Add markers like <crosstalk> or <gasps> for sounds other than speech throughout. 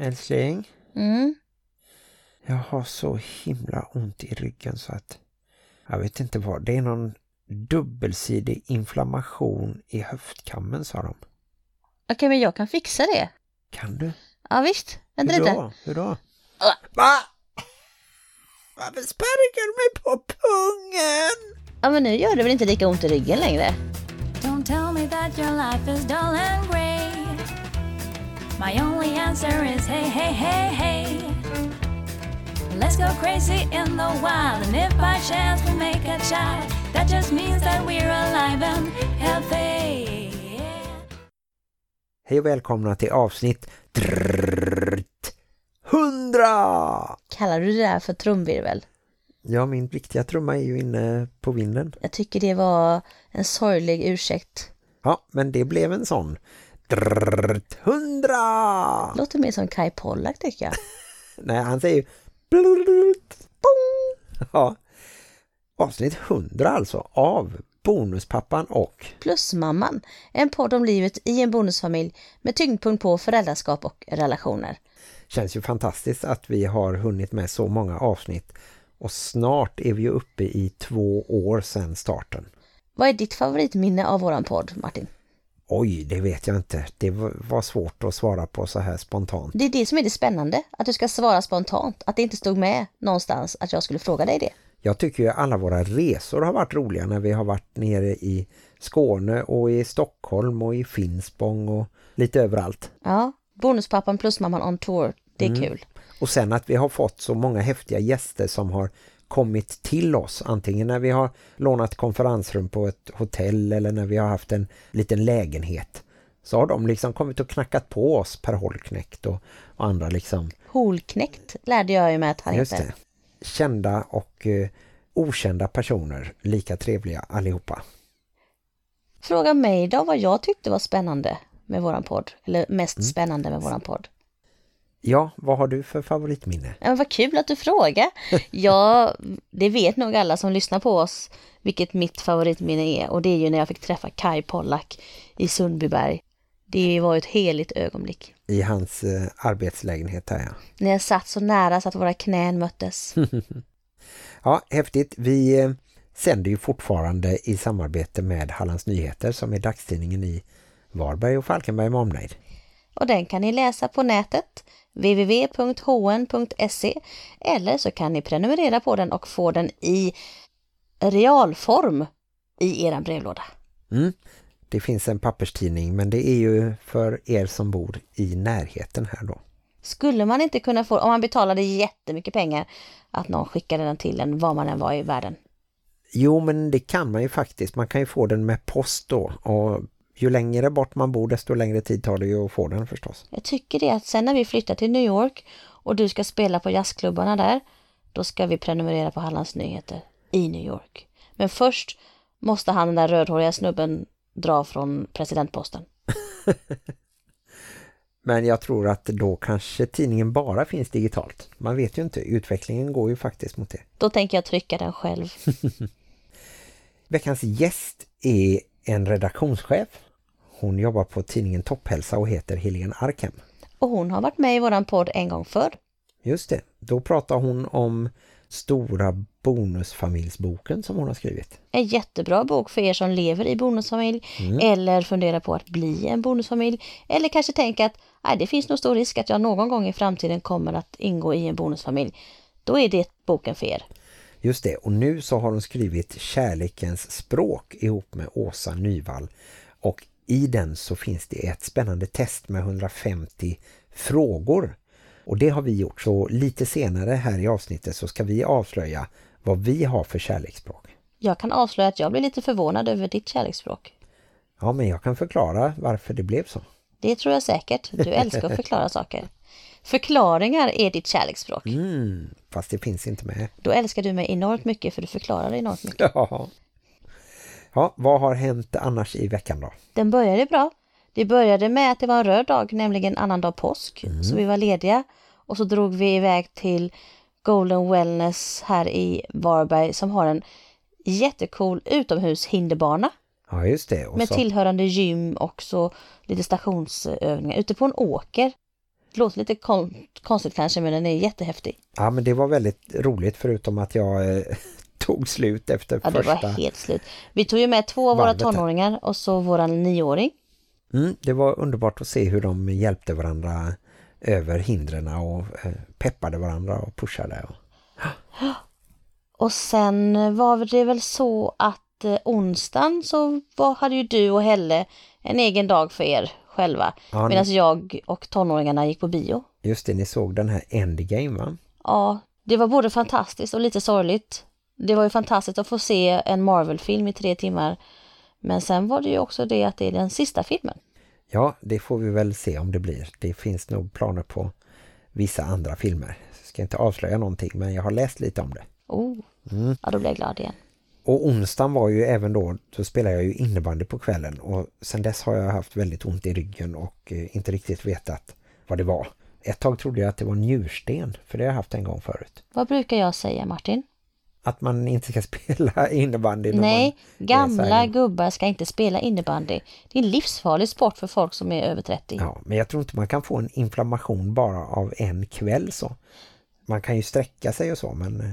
Älskling, Mm. jag har så himla ont i ryggen så att jag vet inte vad. Det är någon dubbelsidig inflammation i höftkammen, sa de. Okej, men jag kan fixa det. Kan du? Ja, visst. Vänta Hur lite. då? Hur då? Ah. Va? Varför sparkar du mig på pungen? Ja, men nu gör det väl inte lika ont i ryggen längre? Don't tell me that your life is dull and grey. My only answer is hey, hey, hey, hey. Let's go crazy in the wild, and if by chance we make a child, that just means that we're alive and healthy. Hej och välkomna till avsnitt 100! Kallar du det där för trumvirvel? Ja, min riktiga trumma är ju inne på vinden. Jag tycker det var en sorglig ursäkt. Ja, men det blev en sån. 100! Låter mer som Kai Pollak tycker jag. <laughs> Nej, han säger ju... <laughs> Ja. Avsnitt 100 alltså av Bonuspappan och... Plusmamman, en podd om livet i en bonusfamilj med tyngdpunkt på föräldraskap och relationer. Känns ju fantastiskt att vi har hunnit med så många avsnitt. Och snart är vi uppe i två år sedan starten. Vad är ditt favoritminne av våran podd, Martin? Oj, det vet jag inte. Det var svårt att svara på så här spontant. Det är det som är det spännande, att du ska svara spontant, att det inte stod med någonstans att jag skulle fråga dig det. Jag tycker ju alla våra resor har varit roliga när vi har varit nere i Skåne och i Stockholm och i Finspång och lite överallt. Ja, bonuspappan plus mamman on tour, det är kul. Och sen att vi har fått så många häftiga gäster som har kommit till oss. Antingen när vi har lånat konferensrum på ett hotell eller när vi har haft en liten lägenhet. Så har de liksom kommit och knackat på oss Per Holknekt och, och andra liksom. Holknäckt lärde jag ju med att han Just heter. det. Kända och eh, okända personer. Lika trevliga allihopa. Fråga mig då vad jag tyckte var spännande med våran podd. Eller mest spännande med våran podd. Ja, vad har du för favoritminne? Ja, vad kul att du frågar. Ja, det vet nog alla som lyssnar på oss vilket mitt favoritminne är. Och det är ju när jag fick träffa Kai Pollak i Sundbyberg. Det var ett heligt ögonblick. I hans eh, arbetslägenhet här, ja. När jag satt så nära så att våra knän möttes. <laughs> Ja, häftigt. Vi eh, sänder ju fortfarande i samarbete med Hallands Nyheter som är dagstidningen i Varberg och Falkenberg med omnejd. Och den kan ni läsa på nätet www.hn.se eller så kan ni prenumerera på den och få den i realform i er brevlåda. Mm. Det finns en papperstidning men det är ju för er som bor i närheten här då. Skulle man inte kunna få, om man betalade jättemycket pengar, att någon skickade den till en var man än var i världen? Jo men det kan man ju faktiskt. Man kan ju få den med post då och ju längre bort man bor desto längre tid tar det ju att få den förstås. Jag tycker det att sen när vi flyttar till New York och du ska spela på jazzklubbarna där, då ska vi prenumerera på Hallands Nyheter i New York. Men först måste han den där rödhåriga snubben dra från presidentposten. <laughs> Men jag tror att då kanske tidningen bara finns digitalt. Man vet ju inte, utvecklingen går ju faktiskt mot det. Då tänker jag trycka den själv. <laughs> Veckans gäst är en redaktionschef. Hon jobbar på tidningen Topphälsa och heter Helene Arkem. Och hon har varit med i våran podd en gång förr. Just det, då pratar hon om stora bonusfamiljsboken som hon har skrivit. En jättebra bok för er som lever i bonusfamilj eller funderar på att bli en bonusfamilj. Eller kanske tänker att nej, det finns nog stor risk att jag någon gång i framtiden kommer att ingå i en bonusfamilj. Då är det boken för er. Just det, och nu så har hon skrivit Kärlekens språk ihop med Åsa Nyvall. Och i den så finns det ett spännande test med 150 frågor. Och det har vi gjort, så lite senare här i avsnittet så ska vi avslöja vad vi har för kärleksspråk. Jag kan avslöja att jag blir lite förvånad över ditt kärleksspråk. Ja, men jag kan förklara varför det blev så. Det tror jag säkert. Du älskar att förklara <laughs> saker. Förklaringar är ditt kärleksspråk. Mm, fast det finns inte med. Då älskar du mig enormt mycket för du förklarar enormt mycket. <laughs> Ja. Ja, vad har hänt annars i veckan då? Den började bra. Det började med att det var en röd dag, nämligen annandag påsk. Så vi var lediga. Och så drog vi iväg till Golden Wellness här i Varberg som har en jättecool utomhushinderbana. Ja, just det. Och Med så, tillhörande gym och så lite stationsövningar ute på en åker. Det låter lite kon konstigt kanske men den är jättehäftig. Ja men det var väldigt roligt förutom att jag eh, tog slut efter Ja, det första. var helt slut. Vi tog ju med två av våra tonåringar och så våran nioåring. Mm, det var underbart att se hur de hjälpte varandra över hindren och eh, peppade varandra och pushade. Och... <gasps> Och sen var det väl så att eh, onsdagen så var, hade ju du och Helle en egen dag för er själva. Ja, Medan jag och tonåringarna gick på bio. Just det, ni såg den här Endgame va? Ja, det var både fantastiskt och lite sorgligt. Det var ju fantastiskt att få se en Marvel-film i tre timmar. Men sen var det ju också det att det är den sista filmen. Ja, det får vi väl se om det blir. Det finns nog planer på vissa andra filmer. Jag ska inte avslöja någonting men jag har läst lite om det. Oh, Mm. ja då blev jag glad igen. Och onsdagen var ju även då, så spelar jag ju innebandy på kvällen och sen dess har jag haft väldigt ont i ryggen och eh, inte riktigt vetat vad det var. Ett tag trodde jag att det var njursten, för det har jag haft en gång förut. Vad brukar jag säga Martin? Att man inte ska <laughs> spela innebandy Nej, gamla gubbar ska inte spela innebandy. Det är en livsfarlig sport för folk som är över 30. Ja, men jag tror inte man kan få en inflammation bara av en kväll så. Man kan ju sträcka sig och så, men eh,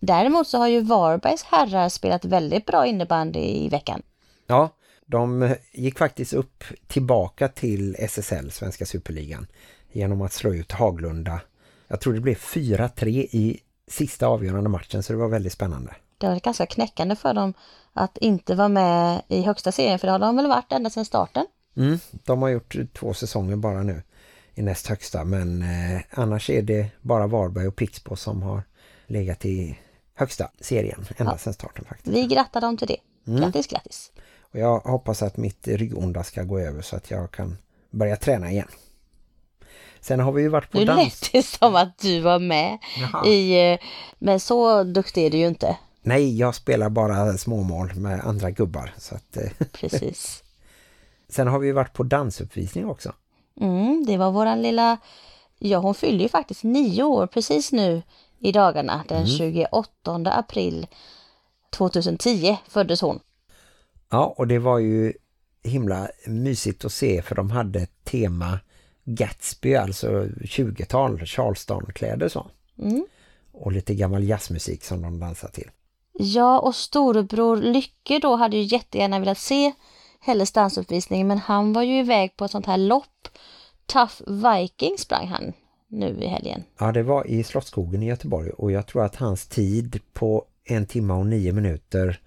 Däremot så har ju Varbergs herrar spelat väldigt bra innebandy i veckan. ja, de gick faktiskt upp tillbaka till SSL, Svenska Superligan, genom att slå ut Haglunda. Jag tror det blev 4-3 i sista avgörande matchen, så det var väldigt spännande. Det var ganska knäckande för dem att inte vara med i högsta serien, för det har de väl varit ända sedan starten. Mm, de har gjort två säsonger bara nu i näst högsta, men eh, annars är det bara Varberg och Pixbo som har legat i högsta serien ända Ja. sedan starten faktiskt. Vi grattar dem till det. Grattis, grattis. Och jag hoppas att mitt ryggonda ska gå över så att jag kan börja träna igen. Sen har vi ju varit på Nu dans. lät det som att du var med Jaha. i... eh, Men så duktig är du ju inte. Nej, jag spelar bara småmål med andra gubbar. Så att, eh, <laughs> Precis. sen har vi ju varit på dansuppvisning också. Mm, det var våran lilla... Ja, hon fyllde ju faktiskt nio år precis nu i dagarna. Den 28 april 2010 föddes hon. Ja, och det var ju himla mysigt att se för de hade ett tema Gatsby, alltså 20-tal Charleston-kläder så. Mm. Och lite gammal jazzmusik som de dansar till. Ja, och storebror Lycke då hade ju jättegärna velat se Helles dansuppvisning, men han var ju iväg på ett sånt här lopp. Tough Viking sprang han nu i helgen. Ja, det var i Slottsskogen i Göteborg och jag tror att hans tid på en timme och nio minuter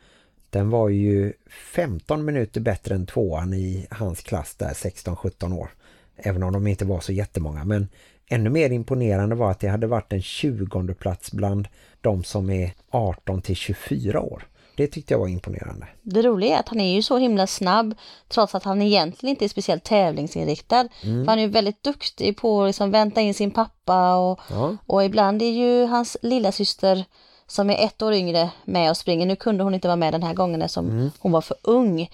den var ju 15 minuter bättre än tvåan i hans klass där 16-17 år. Även om de inte var så jättemånga. Men ännu mer imponerande var att det hade varit en 20 plats bland de som är 18 till 24 år. Det tyckte jag var imponerande. Det roliga är att han är ju så himla snabb trots att han egentligen inte är speciellt tävlingsinriktad. För han är ju väldigt duktig på att liksom vänta in sin pappa och, Ja, och ibland är ju hans lilla syster som är ett år yngre med och springer. Nu kunde hon inte vara med den här gången eftersom hon var för ung.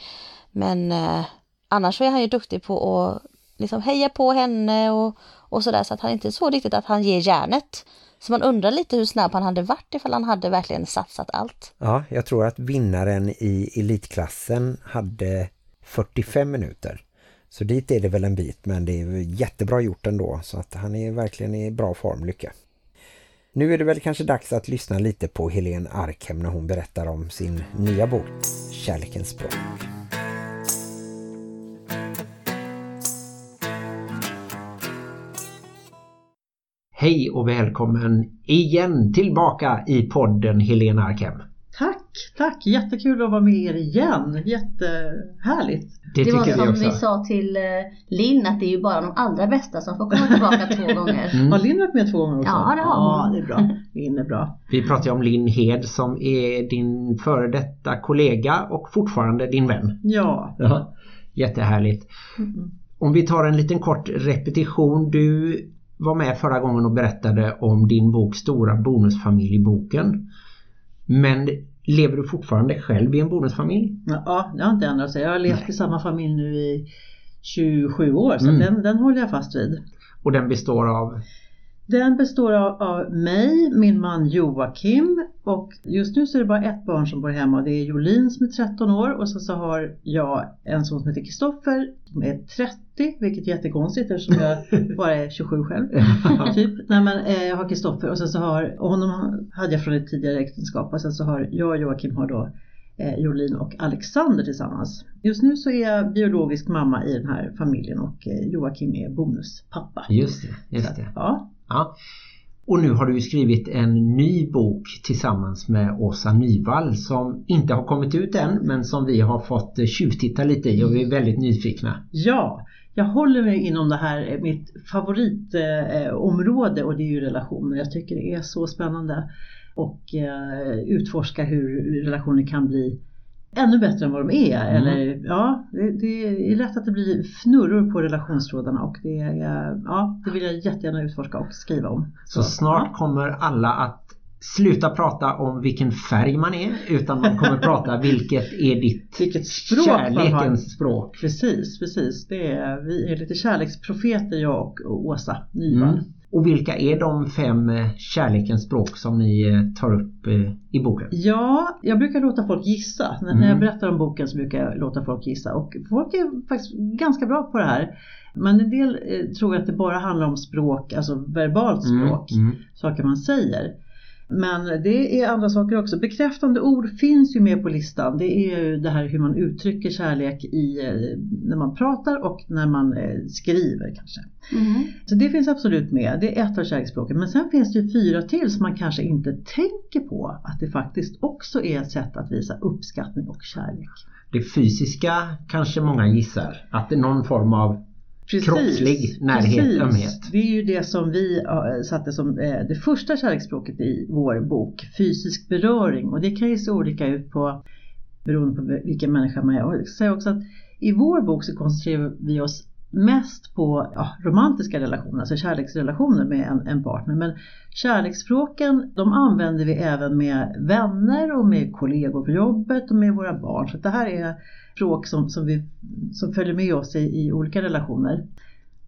Men eh, annars är han ju duktig på att liksom heja på henne och, och sådär så att han inte så riktigt att han ger järnet. Så man undrar lite hur snabb han hade varit ifall han hade verkligen satsat allt. ja, jag tror att vinnaren i elitklassen hade 45 minuter. Så dit är det väl en bit men det är jättebra gjort ändå så att han är verkligen i bra form, lycka. Nu är det väl kanske dags att lyssna lite på Helene Arkhem när hon berättar om sin nya bok Kärlekens språk. Hej och välkommen igen tillbaka i podden Helene Arkhem. Tack, tack! Jättekul att vara med er igen. Jättehärligt. Det, Det var vi som vi sa till eh, Linn att det är ju bara de allra bästa som får komma tillbaka två gånger. Mm. <laughs> Har Linn varit med två gånger också? Ja, det har Ja, hon. det är bra. Linn är bra. Vi pratar ju om Linn Hed som är din före detta kollega och fortfarande din vän. Ja. Ja, jättehärligt. Mm. Om vi tar en liten kort repetition. Du var med förra gången och berättade om din bok Stora bonusfamiljboken. Men lever du fortfarande själv i en bonusfamilj? Ja, jag har inte ändrat sig. Jag har levt Nej. i samma familj nu i 27 år så Mm. den, den håller jag fast vid. Och den består av... Den består av, av mig, min man Joakim och just nu så är det bara ett barn som bor hemma och det är Jolin som är 13 år och så, så har jag en son som heter Kristoffer som är 30 vilket är jättekonstigt eftersom jag <laughs> bara är 27 själv. <laughs> typ. Nej, men, eh, jag har Kristoffer och sen så har, och honom hade jag från ett tidigare äktenskap och sen så har jag och Joakim har då eh, Jolin och Alexander tillsammans. Just nu så är jag biologisk mamma i den här familjen och eh, Joakim är bonuspappa. Just det, just det. Ja, Ja. Och nu har du ju skrivit en ny bok tillsammans med Åsa Nyvall som inte har kommit ut än men som vi har fått eh, tjuvtitta lite i och vi är väldigt nyfikna. Ja, jag håller mig inom det här, eh, mitt favoritområde eh, och det är ju relationer. Jag tycker det är så spännande och utforska hur relationer kan bli ännu bättre än vad de är. Mm. Eller, ja, det, det är lätt att det blir fnurror på relationstrådarna och det, är, ja, det vill jag jättegärna utforska och skriva om. Så snart ja. kommer alla att sluta prata om vilken färg man är utan man kommer prata <laughs> vilket är ditt Vilket språk kärlekens språk. Precis, precis. Det är, vi är lite kärleksprofeter jag och Åsa Nyvall. Mm. Och vilka är de fem eh, kärlekens språk som ni eh, tar upp eh, i boken? Ja, jag brukar låta folk gissa. När, Mm. när jag berättar om boken så brukar jag låta folk gissa. Och folk är faktiskt ganska bra på det här. Men en del tror att det bara handlar om språk, alltså verbalt språk. Mm, mm. Saker man säger. Men det är andra saker också. Bekräftande ord finns ju med på listan. Det är ju det här hur man uttrycker kärlek i, eh, när man pratar och när man eh, skriver kanske. Mm. Så det finns absolut med. Det är ett av kärleksspråken. Men sen finns det ju fyra till som man kanske inte tänker på. Att det faktiskt också är ett sätt att visa uppskattning och kärlek. Det fysiska kanske många gissar. Att det är någon form av Kroppslig närhet, ömhet. Det är ju det som vi satte som eh, det första kärleksspråket i vår bok. Fysisk beröring. Och det kan ju se olika ut på beroende på vilken människa man är. Och jag ska säga också att i vår bok så koncentrerar vi oss mest på ja, romantiska relationer, alltså kärleksrelationer med en, en partner. Men kärleksspråken de använder vi även med vänner och med kollegor på jobbet och med våra barn. Så det här är språk som, som, vi, som följer med oss i, i olika relationer.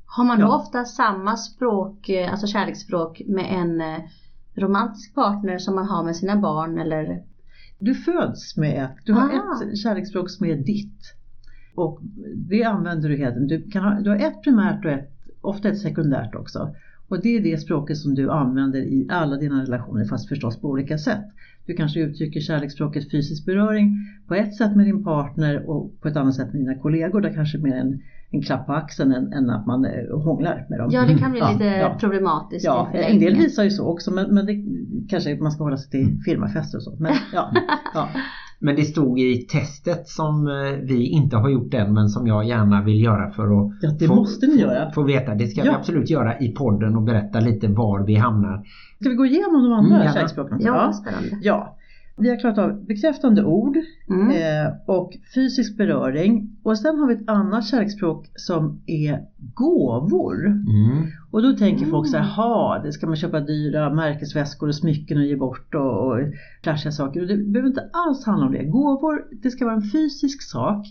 Har man då Ja. ofta samma språk, eh, alltså kärleksspråk med en eh, romantisk partner som man har med sina barn eller? Du föds med ett, du har Ah. ett kärleksspråk som är ditt. Och det använder du hela tiden. Du, kan ha, du har ett primärt och ett, ofta ett sekundärt också. Och det är det språket som du använder i alla dina relationer fast förstås på olika sätt. Du kanske uttrycker kärleksspråket fysisk beröring på ett sätt med din partner och på ett annat sätt med dina kollegor. Där kanske mer en, en klapp på axeln än, än att man eh, hånglar med dem. Ja det kan bli Ja, lite ja. problematiskt Ja, en del visar ju så också men, men det kanske man ska hålla sig till firmafester och så. Men, ja, <laughs> ja. Men det stod i testet som eh, vi inte har gjort än men som jag gärna vill göra för att Ja, det måste ni göra. få veta. Det ska vi Ja. absolut göra i podden och berätta lite var vi hamnar. Ska vi gå igenom de andra Mm, gärna. kärleksspråken? Ja, spännande. ja. Vi har klarat av bekräftande ord Mm. eh, och fysisk beröring. Och sen har vi ett annat kärleksspråk som är gåvor. Mm. Och då tänker folk så Mm. här, ha, det ska man köpa dyra märkesväskor och smycken och ge bort och, och flashiga saker. Och det behöver inte alls handla om det. Gåvor, det ska vara en fysisk sak.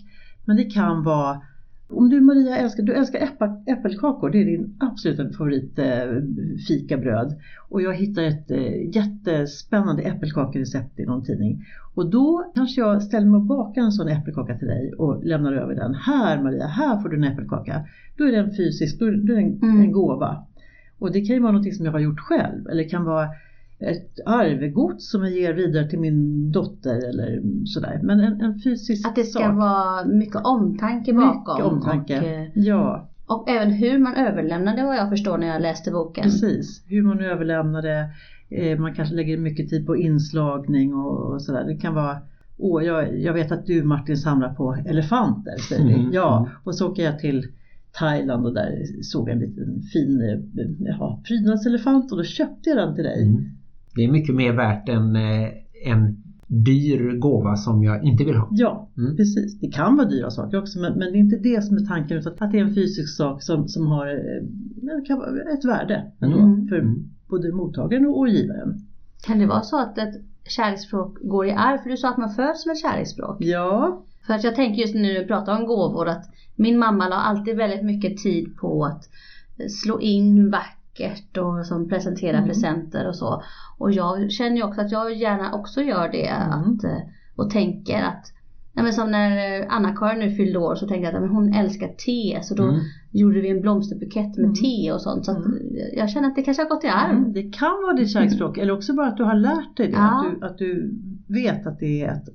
Men det kan vara om du Maria älskar, du älskar äppa, äppelkakor, det är din absoluta favorit eh, fikabröd. Och jag hittar ett eh, jättespännande äppelkakerecept i någon tidning. Och då kanske jag ställer mig och bakar en sån äppelkaka till dig och lämnar över den. Här Maria, här får du en äppelkaka. Då är den fysisk, då är den Mm. en gåva. Och det kan ju vara något som jag har gjort själv. Eller kan vara ett arvegods som jag ger vidare till min dotter eller sådär. Men en, en fysisk Att det ska sak. vara mycket omtanke bakom. Mycket omtanke. Och, eh, Ja, och även hur man överlämnar det vad jag förstår när jag läste boken. precis. Hur man överlämnar det. Eh, Man kanske lägger mycket tid på inslagning och, och sådär. Det kan vara Åh, jag, jag vet att du Martin samlar på elefanter, säger vi. Mm, Ja, och så åker jag till Thailand och där såg jag en liten fin eh, ja, prydnadselefant och då köpte jag den till dig. Mm. Det är mycket mer värt än eh, en dyr gåva som jag inte vill ha. Ja, Mm. precis. Det kan vara dyra saker också men, men det är inte det som är tanken utan att det är en fysisk sak som, som har eh, ett värde ändå Mm. för Mm. både mottagaren och givaren. Kan det vara så att ett kärleksspråk går i arv? För du sa att man föds med ett kärleksspråk. Ja, För att jag tänker just nu när du pratar om gåvor att min mamma la alltid väldigt mycket tid på att slå in vackert vackert och som presenterar Mm. presenter och så. Och jag känner ju också att jag gärna också gör det Mm. att, eh, och tänker att Ja, men som när eh, Anna-Karin nu fyllde år så tänkte jag att men hon älskar te så då Mm. gjorde vi en blomsterbukett med Mm. te och sånt. Så Mm. eh, jag känner att det kanske har gått i arv. Mm, Det kan vara ditt kärleksspråk eller också bara att du har lärt dig det. Ja. Att, du, att du vet att det är ett.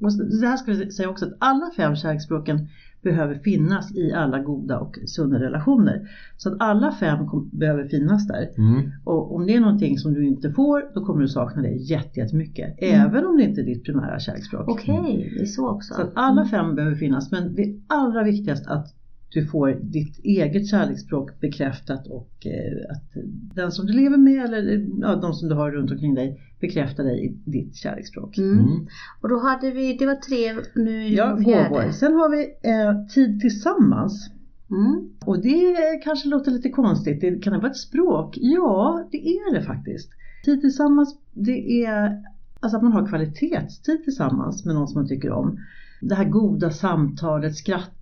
Det här ska vi säga också att alla fem kärleksspråken behöver finnas i alla goda och sunda relationer. Så att alla fem kom, behöver finnas där. Mm. Och om det är någonting som du inte får då kommer du sakna det jätte- jättemycket. Även om det inte är ditt primära kärleksspråk. Okej, det är så också. Så att alla fem behöver finnas men det är allra viktigast att du får ditt eget kärleksspråk bekräftat och eh, att den som du lever med eller ja, de som du har runt omkring dig bekräftar dig i ditt kärleksspråk. Mm. Mm. Och då hade vi, det var tre, nu är Ja, det fjärde. gåvor. Sen har vi eh, tid tillsammans. Mm. Och det kanske låter lite konstigt. Det, kan det vara ett språk? Ja, det är det faktiskt. Tid tillsammans, det är alltså att man har kvalitetstid tillsammans med någon som man tycker om. Det här goda samtalet,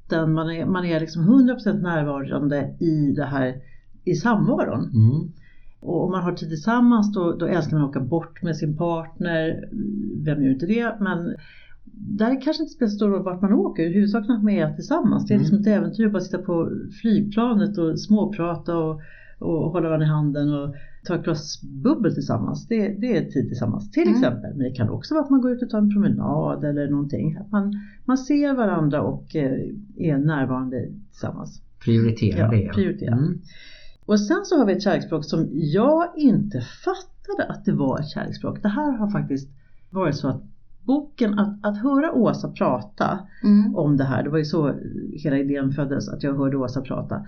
skratten, man är, man är liksom 100% närvarande i det här i samvaron. Mm. Och om man har tid tillsammans då, då älskar man att åka bort med sin partner. Vem gör inte det? Men där kanske inte spelar så stor roll vart man åker. Huvudsaken är att man är tillsammans. Det är liksom ett äventyr att bara sitta på flygplanet och småprata och, och hålla varandra i handen och ta ett glas bubbel tillsammans. Det, det är tid tillsammans till Mm. exempel. Men det kan också vara att man går ut och tar en promenad eller någonting. Att man, man ser varandra och eh, är närvarande tillsammans. Prioritera Ja, det. prioritera. Mm. Och sen så har vi ett kärleksspråk som jag inte fattade att det var ett kärleksspråk. Det här har faktiskt varit så att boken, att, att höra Åsa prata Mm. om det här, det var ju så hela idén föddes, att jag hörde Åsa prata.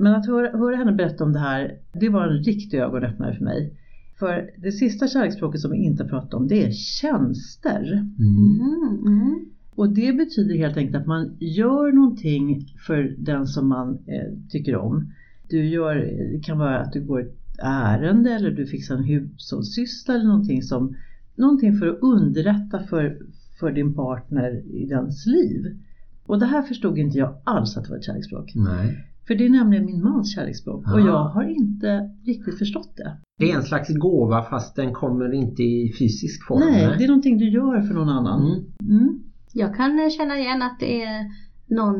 Men att höra, höra henne berätta om det här, det var en riktig ögonöppnare för mig. För det sista kärleksspråket som vi inte har pratat om, det är tjänster. Mm. Mm. Mm. Och det betyder helt enkelt att man gör någonting för den som man eh, tycker om. Du gör, det kan vara att du går ett ärende eller du fixar en hushållssyssla eller någonting som Någonting för att underlätta för, för din partner i dens liv. Och det här förstod inte jag alls att det var ett kärleksspråk. Nej. För det är nämligen min mans kärleksspråk och jag har inte riktigt förstått det. Det är en slags gåva fast den kommer inte i fysisk form. Nej, det är någonting du gör för någon annan. Mm. Mm. Jag kan känna igen att det är någon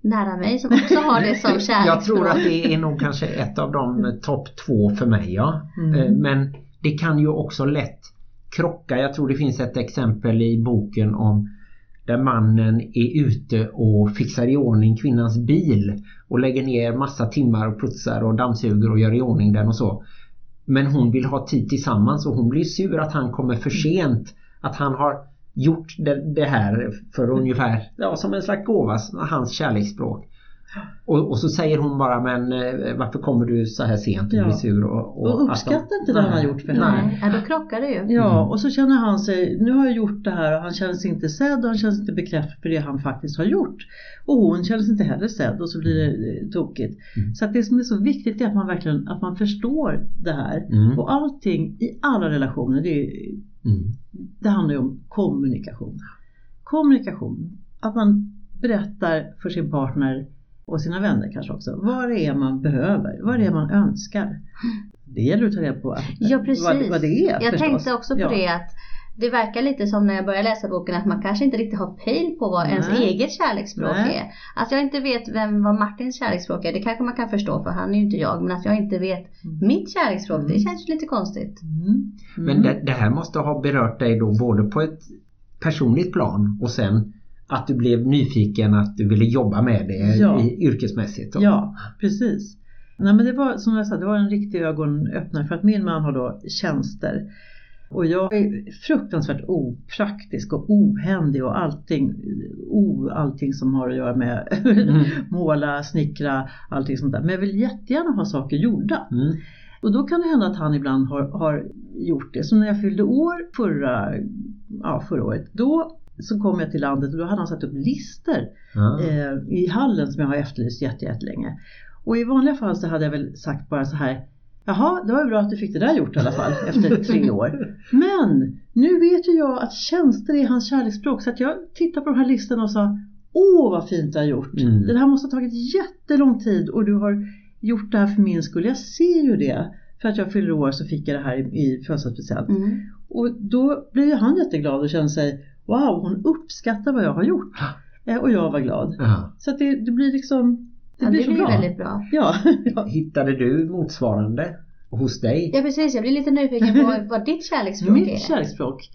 nära mig som också har det som kärleksspråk. <laughs> Jag tror att det är nog kanske ett av de topp två för mig. Ja. Mm. Eh, Men det kan ju också lätt krocka. Jag tror det finns ett exempel i boken om där mannen är ute och fixar i ordning kvinnans bil och lägger ner massa timmar och putsar och dammsuger och gör i ordning den och så. Men hon vill ha tid tillsammans och hon blir sur att han kommer för sent. Att han har gjort det, det här för ungefär ja, som en slags gåva, hans kärleksspråk. Och, och så säger hon bara men eh, varför kommer du så här sent och Ja. blir sur? Och, Och de- uppskattar inte det han har gjort för henne. Nej, ja, då krockar det ju. Ja, Mm. och så känner han sig, nu har jag gjort det här och han känner sig inte sedd och han känner sig inte bekräftad för det han faktiskt har gjort. Och hon känner sig inte heller sedd och så blir det eh, tokigt. Mm. Så att det som är så viktigt är att man verkligen att man förstår det här. Mm. Och allting i alla relationer, det, är, Mm. det handlar ju om kommunikation. Kommunikation, att man berättar för sin partner och sina vänner kanske också, vad det är man behöver, vad det är man önskar. Det gäller att ta reda på att- Ja precis. vad, vad det är jag förstås. tänkte också på Ja. det att det verkar lite som när jag började läsa boken att man kanske inte riktigt har pejl på vad ens Nej. eget kärleksspråk Nej. är. Att jag inte vet vem vad Martins kärleksspråk är, det kanske man kan förstå för han är ju inte jag. Men att jag inte vet mitt kärleksspråk, det Mm. känns ju lite konstigt. Mm. Men det, det här måste ha berört dig då både på ett personligt plan och sen att du blev nyfiken att du ville jobba med det Ja. i, yrkesmässigt. Då. Ja, precis. Nej men det var som jag sa, det var en riktig ögonöppnare för att min man har då tjänster. Och jag är fruktansvärt opraktisk och ohändig och allting, o, allting som har att göra med Mm. <laughs> måla, snickra, allting sånt där. Men jag vill jättegärna ha saker gjorda. Mm. Och då kan det hända att han ibland har, har gjort det. Som när jag fyllde år förra, ja, förra året. Då så kom jag till landet och då hade han satt upp lister Ja. eh, i hallen som jag har efterlyst jätte- jättelänge. Och i vanliga fall så hade jag väl sagt bara så här Jaha, det var bra att du fick det där gjort i alla fall <laughs> efter tre år. Men nu vet ju jag att tjänster är hans kärleksspråk så att jag tittade på de här listorna och sa Åh vad fint du har gjort! Mm. Det här måste ha tagit jättelång tid och du har gjort det här för min skull. Jag ser ju det. för att jag fyller år så fick jag det här i, i födelsedagspresent. Mm. Och då blev ju han jätteglad och kände sig Wow, hon uppskattar vad jag har gjort. Eh, Och jag var glad. Ja. Så att det, det blir liksom Det Ja, blir det så blir bra. väldigt bra. Ja, ja. <laughs> Hittade du motsvarande hos dig? Ja precis, jag blir lite nyfiken på vad ditt kärleksspråk är. Mitt kärleksspråk.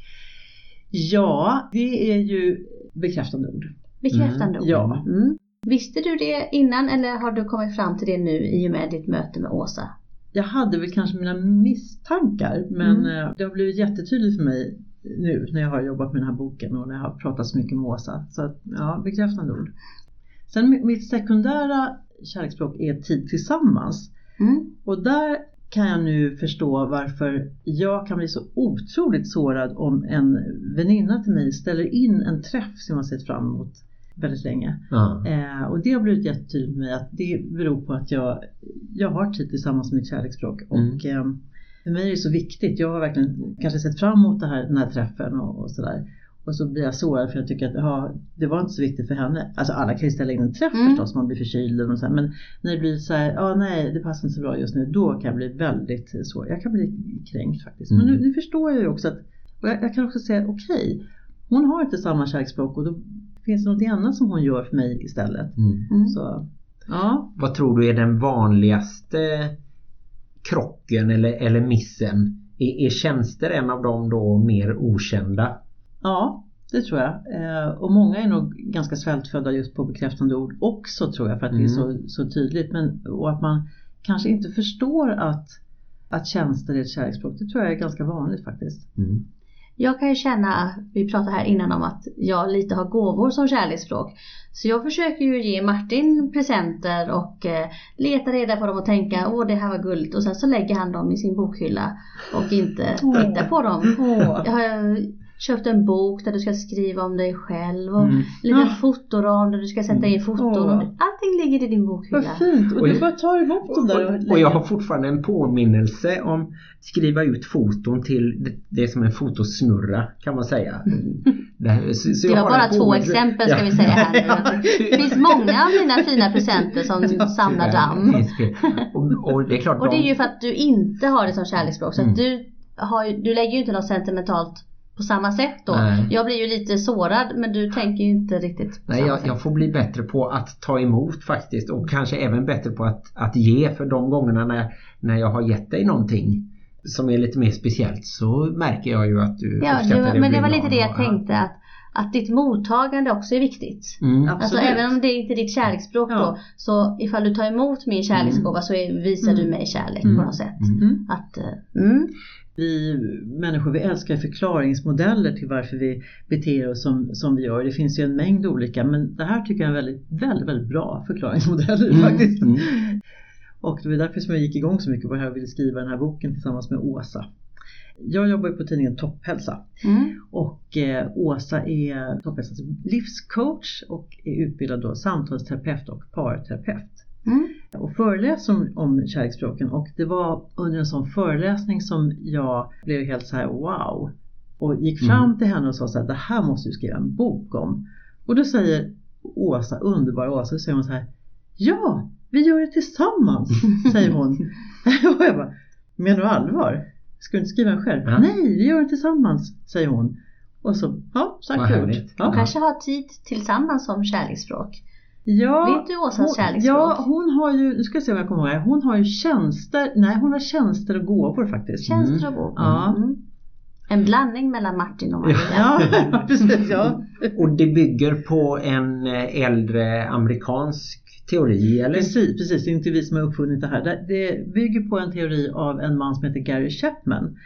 Ja, det är ju bekräftande ord. Bekräftande ord. Ja. Mm. Visste du det innan eller har du kommit fram till det nu i och med ditt möte med Åsa? Jag hade väl kanske mina misstankar men Mm. eh, det har blivit jättetydligt för mig nu när jag har jobbat med den här boken och när jag har pratat så mycket med Åsa. Så att, ja, bekräftande ord. Sen mi- mitt sekundära kärleksspråk är tid tillsammans. Mm. Och där kan jag nu förstå varför jag kan bli så otroligt sårad om en väninna till mig ställer in en träff som jag sett fram emot väldigt länge. Ja. Eh, och det har blivit jättetydligt för mig att det beror på att jag, jag har tid tillsammans med mitt kärleksspråk. Mm. Och eh, för mig är det så viktigt. Jag har verkligen kanske sett fram emot det här, den här träffen och, och sådär. Och så blir jag sårad för jag tycker att ja, det var inte så viktigt för henne. Alltså alla kan ju ställa in en träff Mm. förstås om man blir förkyld och så här. Men när det blir så här, ja nej det passar inte så bra just nu. Då kan jag bli väldigt så, jag kan bli kränkt faktiskt. Men Mm. nu, nu förstår jag ju också att, och jag, jag kan också säga okej, hon har inte samma kärleksspråk och då finns det något annat som hon gör för mig istället. Mm. Mm. Så ja, Vad tror du är den vanligaste krocken eller, eller missen? Är, är tjänster en av dem då mer okända? ja det tror jag. Eh, och många är nog ganska svältfödda just på bekräftande ord också tror jag för att det är så, så tydligt. Men, och att man kanske inte förstår att, att tjänster är ett kärleksspråk. Det tror jag är ganska vanligt faktiskt. Mm. Jag kan ju känna, vi pratade här innan om att jag lite har gåvor som kärleksspråk. Så jag försöker ju ge Martin presenter och eh, leta reda på dem och tänka åh det här var gulligt och sen så lägger han dem i sin bokhylla och inte tittar på dem. Jag köpt en bok där du ska skriva om dig själv och Mm. en liten Ah. fotoram där du ska sätta in foton. Åh. Och allting ligger i din bokhylla. Vad fint! Och du bara tar emot dem där och Och, och jag har fortfarande en påminnelse om skriva ut foton till det, det är som en fotosnurra kan man säga. Det, här- så, så Det var har bara två exempel ska vi säga <laughs> här nu. Det finns många av mina fina presenter som <laughs> samlar damm. Det. Och, och det är klart Och det är ju för att du inte har det som kärleksspråk. Så Mm. att du, har, du lägger ju inte något sentimentalt på samma sätt då. Nej. Jag blir ju lite sårad men du tänker ju inte riktigt på Nej, samma jag, sätt. jag får bli bättre på att ta emot faktiskt och kanske även bättre på att, att ge för de gångerna när, när jag har gett dig någonting som är lite mer speciellt så märker jag ju att du Ja, uppskattar det, och men det var lite det jag tänkte att, att ditt mottagande också är viktigt. Mm. Alltså Absolut. även om det inte är ditt kärleksspråk Ja. då så ifall du tar emot min kärleksgåva så är, visar du Mm. mig kärlek Mm. på något sätt. Mm. Mm. Att, eh, mm, Vi människor vi älskar förklaringsmodeller till varför vi beter oss som, som vi gör. Det finns ju en mängd olika men det här tycker jag är en väldigt, väldigt, väldigt bra förklaringsmodeller Mm. faktiskt. Mm. Och det var därför som jag gick igång så mycket på det här och ville skriva den här boken tillsammans med Åsa. Jag jobbar ju på tidningen Topphälsa mm, och eh, Åsa är Topphälsas livscoach och är utbildad då samtalsterapeut och parterapeut. Mm, och föreläser om, om kärleksspråken och det var under en sån föreläsning som jag blev helt så här wow och gick fram Mm. till henne och sa så här, det här måste du skriva en bok om. Och då säger Åsa, underbara Åsa, så säger hon så här, ja, vi gör det tillsammans, <laughs> säger hon. och jag bara, menar du allvar? Ska du inte skriva den själv? Ja. Nej, vi gör det tillsammans, säger hon. Och så, ja, sagt och härligt. gjort. Ja. kanske ha tid tillsammans som kärleksspråk. Ja, Vet du Åsas hon, kärleksspråk? Ja, hon har ju, nu ska jag se vad jag kommer ihåg här. Hon har ju tjänster, nej hon har tjänster och gåvor faktiskt. Tjänster och gåvor. Ja. Mm. En blandning mellan Martin och Maria. <laughs> Ja, precis ja. Och det bygger på en eh, äldre amerikansk teori eller? Precis, precis, det är inte vi som har uppfunnit det här. Det bygger på en teori av en man som heter Gary Chapman.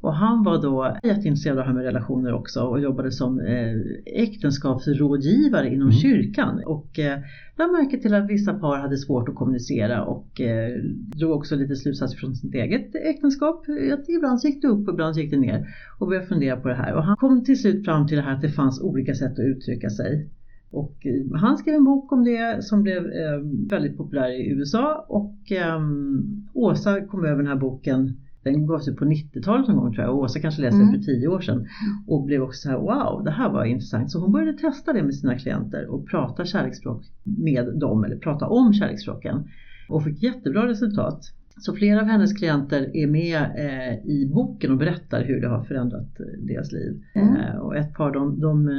Och han var då jätteintresserad av det här med relationer också och jobbade som eh, äktenskapsrådgivare inom Mm. kyrkan. Och eh, lade märke till att vissa par hade svårt att kommunicera och eh, drog också lite slutsatser från sitt eget äktenskap. Att ibland gick det upp och ibland gick det ner. Och började fundera på det här. Och han kom till slut fram till det här att det fanns olika sätt att uttrycka sig. Och eh, han skrev en bok om det som blev eh, väldigt populär i USA och eh, Åsa kom över den här boken den gavs ut på 90-talet någon gång tror jag och Åsa kanske läste Mm. den för 10 år sedan och blev också så här wow det här var intressant så hon började testa det med sina klienter och prata kärleksspråk med dem eller prata om kärleksspråken och fick jättebra resultat. Så flera av hennes klienter är med eh, i boken och berättar hur det har förändrat eh, deras liv. Mm. Eh, och ett par, de, de, eh,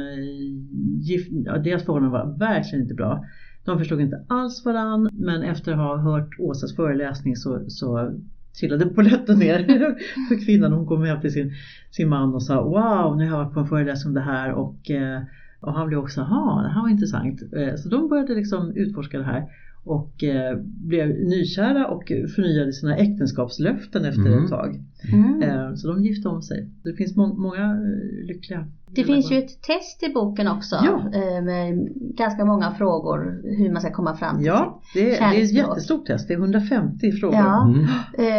gift, ja, deras förhållande var verkligen inte bra. De förstod inte alls varann men efter att ha hört Åsas föreläsning så, så trillade polletten ner <laughs> för kvinnan. Hon kom hem till sin, sin man och sa Wow, nu har jag varit på en föreläsning om det här och, eh, och han blev också, jaha, det här var intressant. Eh, så de började liksom utforska det här och eh, blev nykära och förnyade sina äktenskapslöften efter Mm. ett tag. Mm. Eh, Så de gifte om sig. Det finns må- många eh, lyckliga. Det finns ju ett test i boken också Ja. eh, med ganska många frågor hur man ska komma fram till Ja, det är, det är ett jättestort test. Det är 150 frågor. Ja. Mm.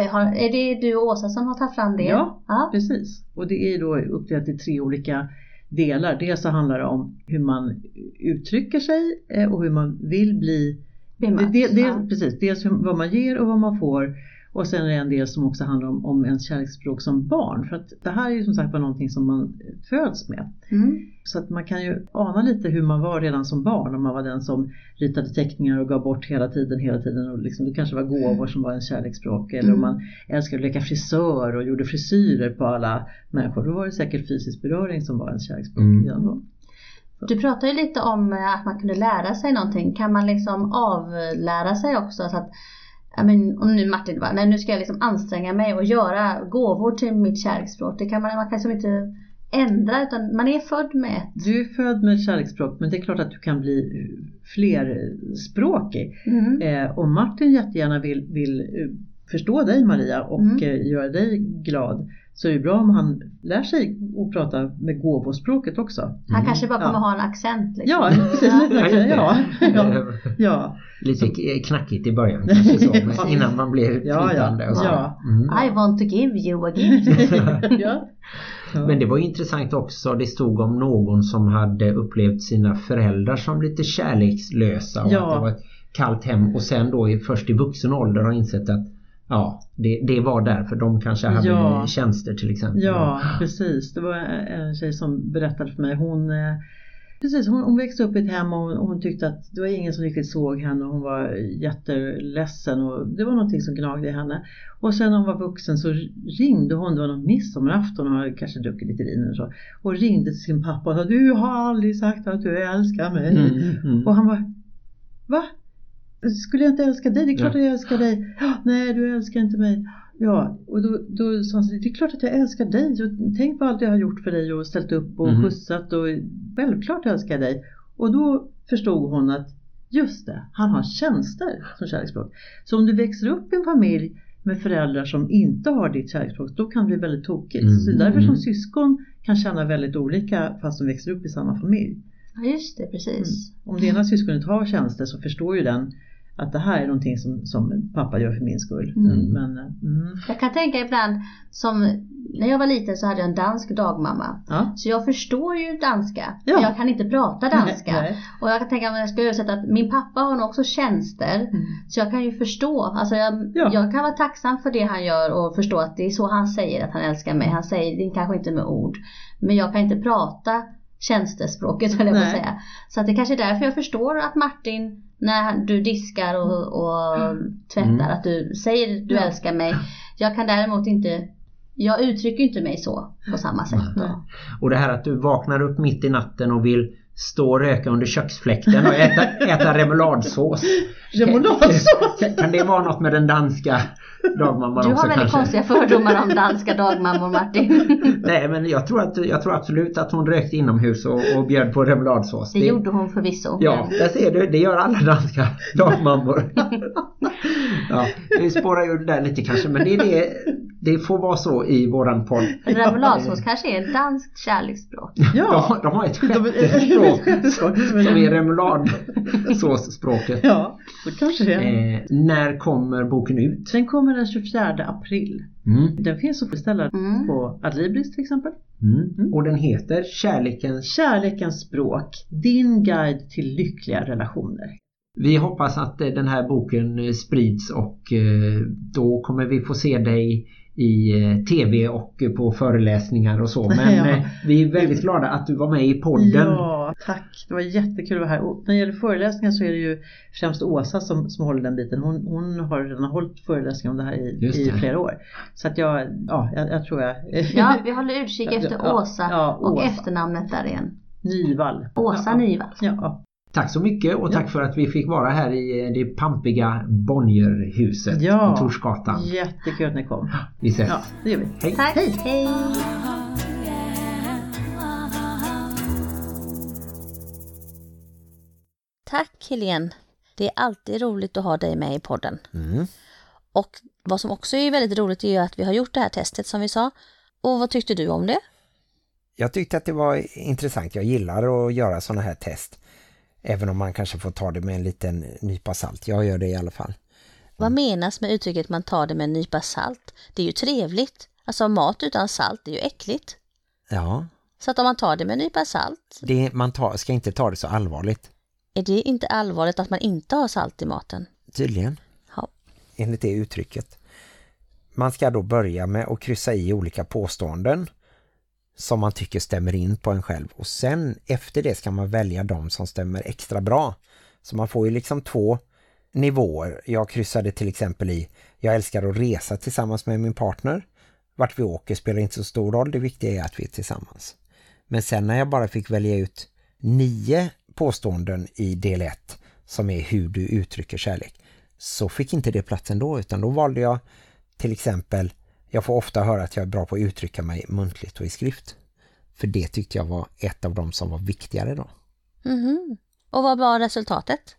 Har, är det du och Åsa som har tagit fram det? Ja. ja. Precis. Och det är då uppdelat i tre olika delar. Dels så handlar det om hur man uttrycker sig och hur man vill bli. Det, det, ja. Precis, dels vad man ger och vad man får. Och sen är det en del som också handlar om, om ens kärleksspråk som barn. För att det här är ju som sagt bara någonting som man föds med. Mm. Så att man kan ju ana lite hur man var redan som barn. Om man var den som ritade teckningar och gav bort hela tiden, hela tiden. Och liksom, det kanske var gåvor som var en kärleksspråk. Eller om man älskade att leka frisör och gjorde frisyrer på alla människor. Då var det säkert fysisk beröring som var ens kärleksspråk Mm. Du pratar ju lite om eh, att man kunde lära sig någonting. Kan man liksom avlära sig också? Så att, men, om nu Martin bara, nej nu ska jag liksom anstränga mig och göra gåvor till mitt kärleksspråk. Det kan man, man kan liksom inte ändra utan man är född med ett. Du är född med ett kärleksspråk men det är klart att du kan bli flerspråkig. Mm. Eh, om Martin jättegärna vill, vill eh, förstå dig Maria och Mm. eh, göra dig glad så är det bra om han lär sig att prata med gåvospråket också. Han kanske bara kommer Ja. ha en accent. Liksom. Ja, precis. lite- <laughs> Ja, ja, ja, Lite knackigt i början kanske så, <laughs> Ja. innan man blir Ja, ja. flytande och så. Ja. Mm. I want to give you a gift. <laughs> ja. ja. Men det var intressant också, det stod om någon som hade upplevt sina föräldrar som lite kärlekslösa och Ja. att det var ett kallt hem och sen då i, först i vuxen ålder har insett att ja, det, det var därför de kanske hade Ja. tjänster till exempel. Ja, precis. Det var en tjej som berättade för mig. Hon, eh, precis, hon, hon växte upp i ett hem och hon, och hon tyckte att det var ingen som riktigt såg henne och hon var jätteledsen och det var någonting som gnagde i henne. Och sen när hon var vuxen så ringde hon, det var någon midsommarafton och hon hade kanske druckit lite vin eller så. Och ringde till sin pappa och sa du har aldrig sagt att du älskar mig. Mm, mm. Och han var Va? Skulle jag inte älska dig? Det är klart Ja. att jag älskar dig. "Ja, Nej, du älskar inte mig. Ja, och då, då sa han så, det är klart att jag älskar dig. Och tänk på allt jag har gjort för dig och ställt upp och Mhm. skjutsat och självklart älskar jag dig. Och då förstod hon att just det, han har tjänster som kärleksspråk. Så om du växer upp i en familj med föräldrar som inte har ditt kärleksspråk, då kan det bli väldigt tokigt. Mm. Så det är därför som Mm. syskon kan känna väldigt olika fast de växer upp i samma familj. Ja just det, precis. Om det ena syskonet har tjänster så förstår ju den att det här är någonting som, som pappa gör för min skull. Mm. Men, mm, Jag kan tänka ibland som när jag var liten så hade jag en dansk dagmamma. ja. Så jag förstår ju danska. Ja. Men jag kan inte prata danska. Nej, nej. Och jag kan tänka mig, jag ska översätta att min pappa har nog också tjänster. Mm. Så jag kan ju förstå. Alltså jag, Ja. jag kan vara tacksam för det han gör och förstå att det är så han säger att han älskar mig. Han säger det kanske inte med ord. Men jag kan inte prata tjänstespråket höll jag på att säga. Så att det kanske är därför jag förstår att Martin när du diskar och, och tvättar Mm. att du säger du Ja. älskar mig. Jag kan däremot inte jag uttrycker inte mig så på samma sätt. Nej. Då. Och det här att du vaknar upp mitt i natten och vill stå och röka under köksfläkten och äta, äta remouladsås. <laughs> Remouladsås? Kan, kan det vara något med den danska dagmamman Du också har väldigt kanske? konstiga fördomar om danska dagmammor Martin. <laughs> Nej men jag tror, att, jag tror absolut att hon rökte inomhus och, och bjöd på remouladsås. Det gjorde hon förvisso. Ja, där ser du. Det gör alla danska <laughs> dagmammor. <laughs> ja, vi spårar ju det där lite kanske men det, är det, det får vara så i våran podd. Remouladsås kanske är ett danskt kärleksspråk. Ja. De, de har ett sjätte språk som är remouladsåsspråket. Ja, så kanske det är. Eh, när kommer boken ut? Den kommer den 24 april. Mm. Den finns att beställa Mm. på Adlibris till exempel. Mm. Och den heter Kärlekens... Kärlekens språk, din guide till lyckliga relationer. Vi hoppas att eh, den här boken eh, sprids och eh, då kommer vi få se dig i eh, tv och på föreläsningar och så. <laughs> Men Ja. eh, vi är väldigt glada att du var med i podden. Ja, tack. Det var jättekul att vara här. Och när det gäller föreläsningar så är det ju främst Åsa som, som håller den biten. Hon, hon har redan hållit föreläsningar om det här i, Just i det. flera år. Så att jag, ja, jag, jag tror jag... <laughs> Ja, vi håller utkik efter ja, Åsa ja, och Åsa. efternamnet där igen. Nyvall. Åsa ja, Nyvall. Ja, Tack så mycket och tack för att vi fick vara här i eh, det pampiga Bonnierhuset Ja. på Torsgatan. jättekul att ni kom. Vi ses. Ja, det gör vi. Hej. Tack, hej! Tack Helene. Det är alltid roligt att ha dig med i podden. Mm. Och vad som också är väldigt roligt är ju att vi har gjort det här testet som vi sa. Och vad tyckte du om det? Jag tyckte att det var intressant. Jag gillar att göra sådana här test. Även om man kanske får ta det med en liten nypa salt. Jag gör det i alla fall. Vad menas med uttrycket man tar det med en nypa salt? Det är ju trevligt. Alltså mat utan salt, är ju äckligt. Ja, Så att om man tar det med en nypa salt, det, man tar, ska inte ta det så allvarligt. är det inte allvarligt att man inte har salt i maten? Tydligen, Ja. enligt det uttrycket. Man ska då börja med att kryssa i olika påståenden som man tycker stämmer in på en själv. Och sen efter det ska man välja de som stämmer extra bra. Så man får ju liksom två nivåer. Jag kryssade till exempel i jag älskar att resa tillsammans med min partner. Vart vi åker spelar inte så stor roll. Det viktiga är att vi är tillsammans. Men sen när jag bara fick välja ut nio påståenden i del 1 som är hur du uttrycker kärlek så fick inte det platsen då utan då valde jag till exempel jag får ofta höra att jag är bra på att uttrycka mig muntligt och i skrift. För det tyckte jag var ett av de som var viktigare då. Mhm. Och vad var resultatet?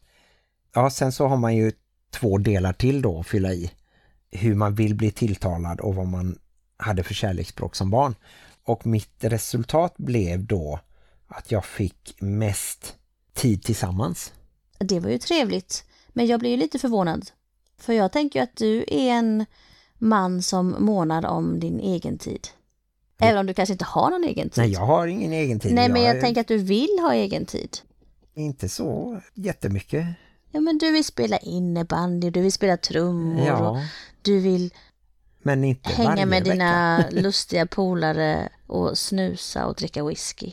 Ja, sen så har man ju två delar till då att fylla i. Hur man vill bli tilltalad och vad man hade för kärleksspråk som barn. Och mitt resultat blev då att jag fick mest tid tillsammans. Det var ju trevligt, men jag blir ju lite förvånad. För jag tänker att du är en man som månar om din egen tid. Även om du kanske inte har någon egen tid. Nej, jag har ingen egen tid. Nej, men jag är tänker att du vill ha egen tid. Inte så jättemycket. Ja, men du vill spela innebandy, du vill spela trummor och Ja, du vill men inte hänga med vecka. dina <laughs> lustiga polare och snusa och dricka whisky.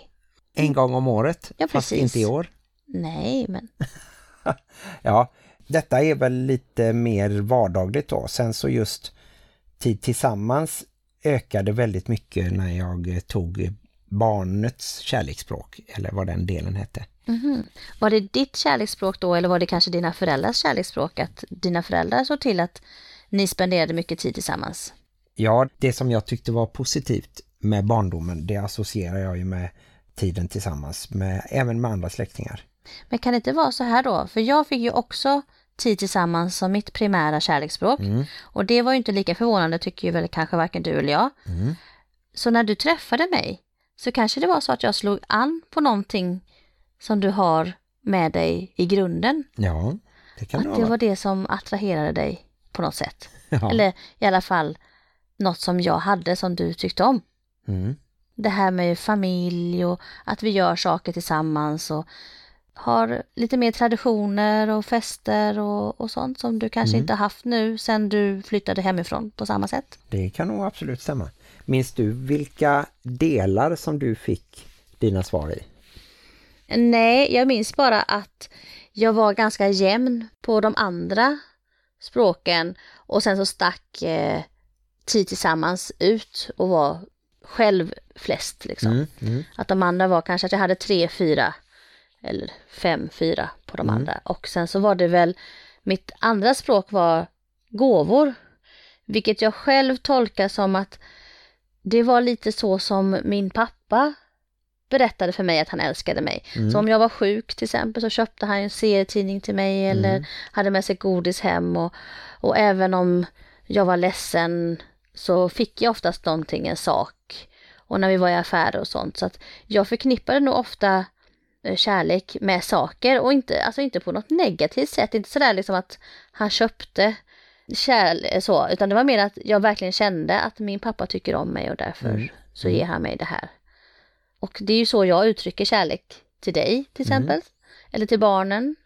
En gång om året, Ja, fast precis. inte i år. Nej, men <laughs> Ja, detta är väl lite mer vardagligt då. Sen så just tid tillsammans ökade väldigt mycket när jag eh, tog barnets kärleksspråk, eller vad den delen hette. mhm. var det ditt kärleksspråk då eller var det kanske dina föräldrars kärleksspråk att dina föräldrar såg till att ni spenderade mycket tid tillsammans? Ja, det som jag tyckte var positivt med barndomen, det associerar jag ju med tiden tillsammans, med, även med andra släktingar. Men kan det inte vara så här då? För jag fick ju också tid tillsammans som mitt primära kärleksspråk. Mm. Och det var ju inte lika förvånande tycker ju väl kanske varken du eller jag. Mm. Så när du träffade mig så kanske det var så att jag slog an på någonting som du har med dig i grunden. Ja, det kan det Att det vara. var det som attraherade dig på något sätt. Ja. Eller i alla fall något som jag hade som du tyckte om. Mm. Det här med familj och att vi gör saker tillsammans och har lite mer traditioner och fester och, och sånt som du kanske Mm. inte har haft nu sen du flyttade hemifrån på samma sätt. Det kan nog absolut stämma. Minns du vilka delar som du fick dina svar i? Nej, jag minns bara att jag var ganska jämn på de andra språken och sen så stack eh, tid tillsammans ut och var själv flest liksom. Mm, mm. Att de andra var kanske att jag hade tre, fyra eller fem, fyra på de Mm. andra. Och sen så var det väl, mitt andra språk var gåvor. Vilket jag själv tolkar som att det var lite så som min pappa berättade för mig att han älskade mig. Mm. Så om jag var sjuk till exempel så köpte han en serietidning till mig eller Mm. hade med sig godis hem och, och även om jag var ledsen så fick jag oftast någonting, en sak. Och när vi var i affärer och sånt. Så att jag förknippade nog ofta kärlek med saker och inte, alltså inte på något negativt sätt. Inte sådär liksom att han köpte kärlek så, utan det var mer att jag verkligen kände att min pappa tycker om mig och därför Mm. så ger han mig det här. Och det är ju så jag uttrycker kärlek till dig till exempel, eller till barnen.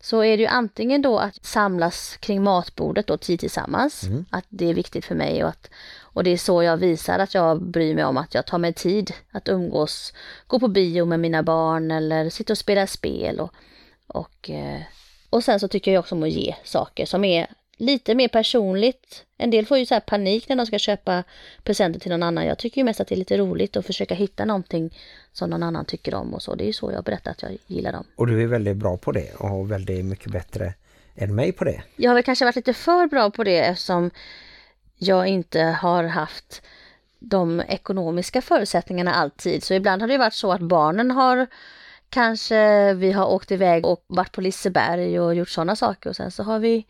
Så är det ju antingen då att samlas kring matbordet och tid tillsammans, Mm. att det är viktigt för mig och att Och det är så jag visar att jag bryr mig om att jag tar mig tid att umgås, gå på bio med mina barn eller sitta och spela spel. Och, och, eh, och sen så tycker jag också om att ge saker som är lite mer personligt. En del får ju så här panik när de ska köpa presenter till någon annan. Jag tycker ju mest att det är lite roligt att försöka hitta någonting som någon annan tycker om och så. Det är ju så jag berättar att jag gillar dem. Och du är väldigt bra på det och väldigt mycket bättre än mig på det. Jag har väl kanske varit lite för bra på det eftersom jag inte har haft de ekonomiska förutsättningarna alltid. Så ibland har det varit så att barnen har kanske, vi har åkt iväg och varit på Liseberg och gjort sådana saker och sen så har vi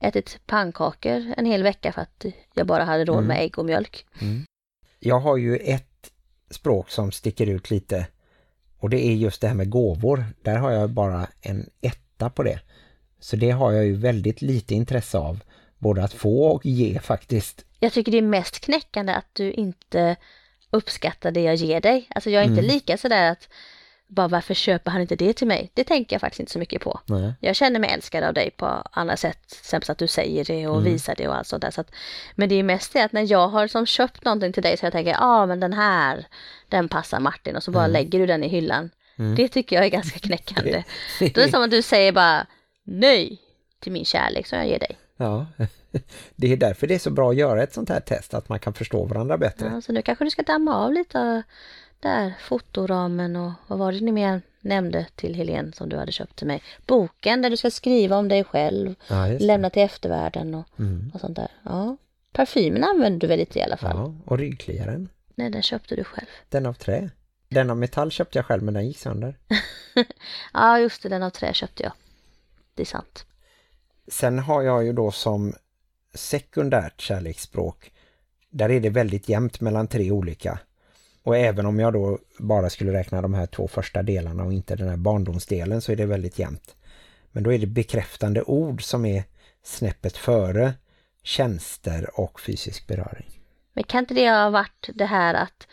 ätit pannkakor en hel vecka för att jag bara hade råd med ägg och mjölk. Jag har ju ett språk som sticker ut lite och det är just det här med gåvor. Där har jag bara en etta på det. Så det har jag ju väldigt lite intresse av. Både att få och ge faktiskt. Jag tycker det är mest knäckande att du inte uppskattar det jag ger dig. Alltså jag är inte lika sådär att bara varför köper han inte det till mig? Det tänker jag faktiskt inte så mycket på. Nej. Jag känner mig älskad av dig på andra sätt, exempel att du säger det och visar det och allt sånt där. Så att, men det är mest det att när jag har som köpt någonting till dig så jag tänker, ja ah, men den här, den passar Martin och så bara lägger du den i hyllan. Det tycker jag är ganska knäckande. <laughs> Då är det som att du säger bara nej till min kärlek som jag ger dig. Ja, <laughs> det är därför det är så bra att göra ett sånt här test, att man kan förstå varandra bättre. Ja, så nu kanske du ska damma av lite där, fotoramen och vad var det ni mer nämnde till Helene som du hade köpt till mig? Boken där du ska skriva om dig själv, Ja, lämna till eftervärlden och, och sånt där. Ja. Parfymen använder du väl lite i alla fall? Ja, och ryggkliaren. Nej, den köpte du själv. Den av trä. Den av metall köpte jag själv men den gick sönder. <laughs> Ja, just det, den av trä köpte jag. Det är sant. Sen har jag ju då som sekundärt kärleksspråk, där är det väldigt jämnt mellan tre olika. Och även om jag då bara skulle räkna de här två första delarna och inte den här barndomsdelen så är det väldigt jämnt. Men då är det bekräftande ord som är snäppet före tjänster och fysisk beröring. Men kan inte det ha varit det här att,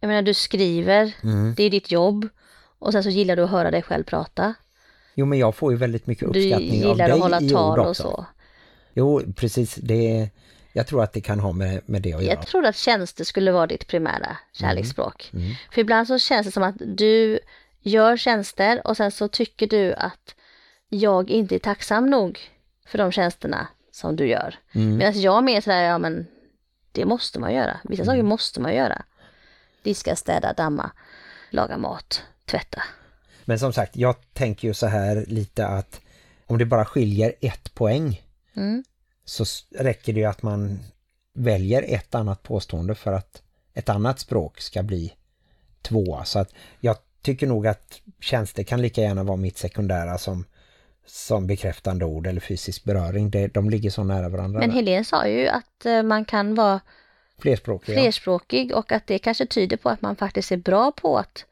jag menar du skriver, Mm. det är ditt jobb och sen så gillar du att höra dig själv prata. Jo men jag får ju väldigt mycket Du uppskattning av gillar dig att hålla i tal ord och också. så. Jo precis, det, jag tror att det kan ha med, med det att göra. Jag trodde att tjänster skulle vara ditt primära kärleksspråk. Mm. För ibland så känns det som att du gör tjänster och sen så tycker du att jag inte är tacksam nog för de tjänsterna som du gör. Mm. Medan jag är mer sådär, ja men det måste man göra. Vissa saker Mm. måste man göra. Diska, städa, damma, laga mat, tvätta. Men som sagt, jag tänker ju så här lite att om det bara skiljer ett poäng Mm. så räcker det ju att man väljer ett annat påstående för att ett annat språk ska bli tvåa. Så att jag tycker nog att tjänster kan lika gärna vara mitt sekundära som, som bekräftande ord eller fysisk beröring. Det, de ligger så nära varandra. Men. Helene sa ju att eh, man kan vara Flerspråkiga. flerspråkig och att det kanske tyder på att man faktiskt är bra på att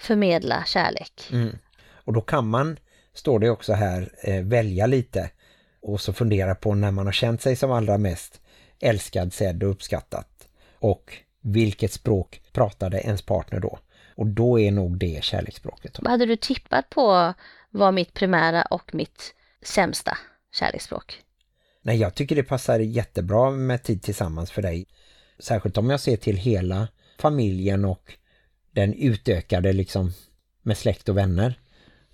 förmedla kärlek. Mm. Och då kan man, står det också här, eh, välja lite och så fundera på när man har känt sig som allra mest älskad, sedd och uppskattat. Och vilket språk pratade ens partner då? Och då är nog det kärleksspråket. Vad hade du tippat på var mitt primära och mitt sämsta kärleksspråk? Nej, jag tycker det passar jättebra med tid tillsammans för dig. Särskilt om jag ser till hela familjen och den utökade liksom med släkt och vänner.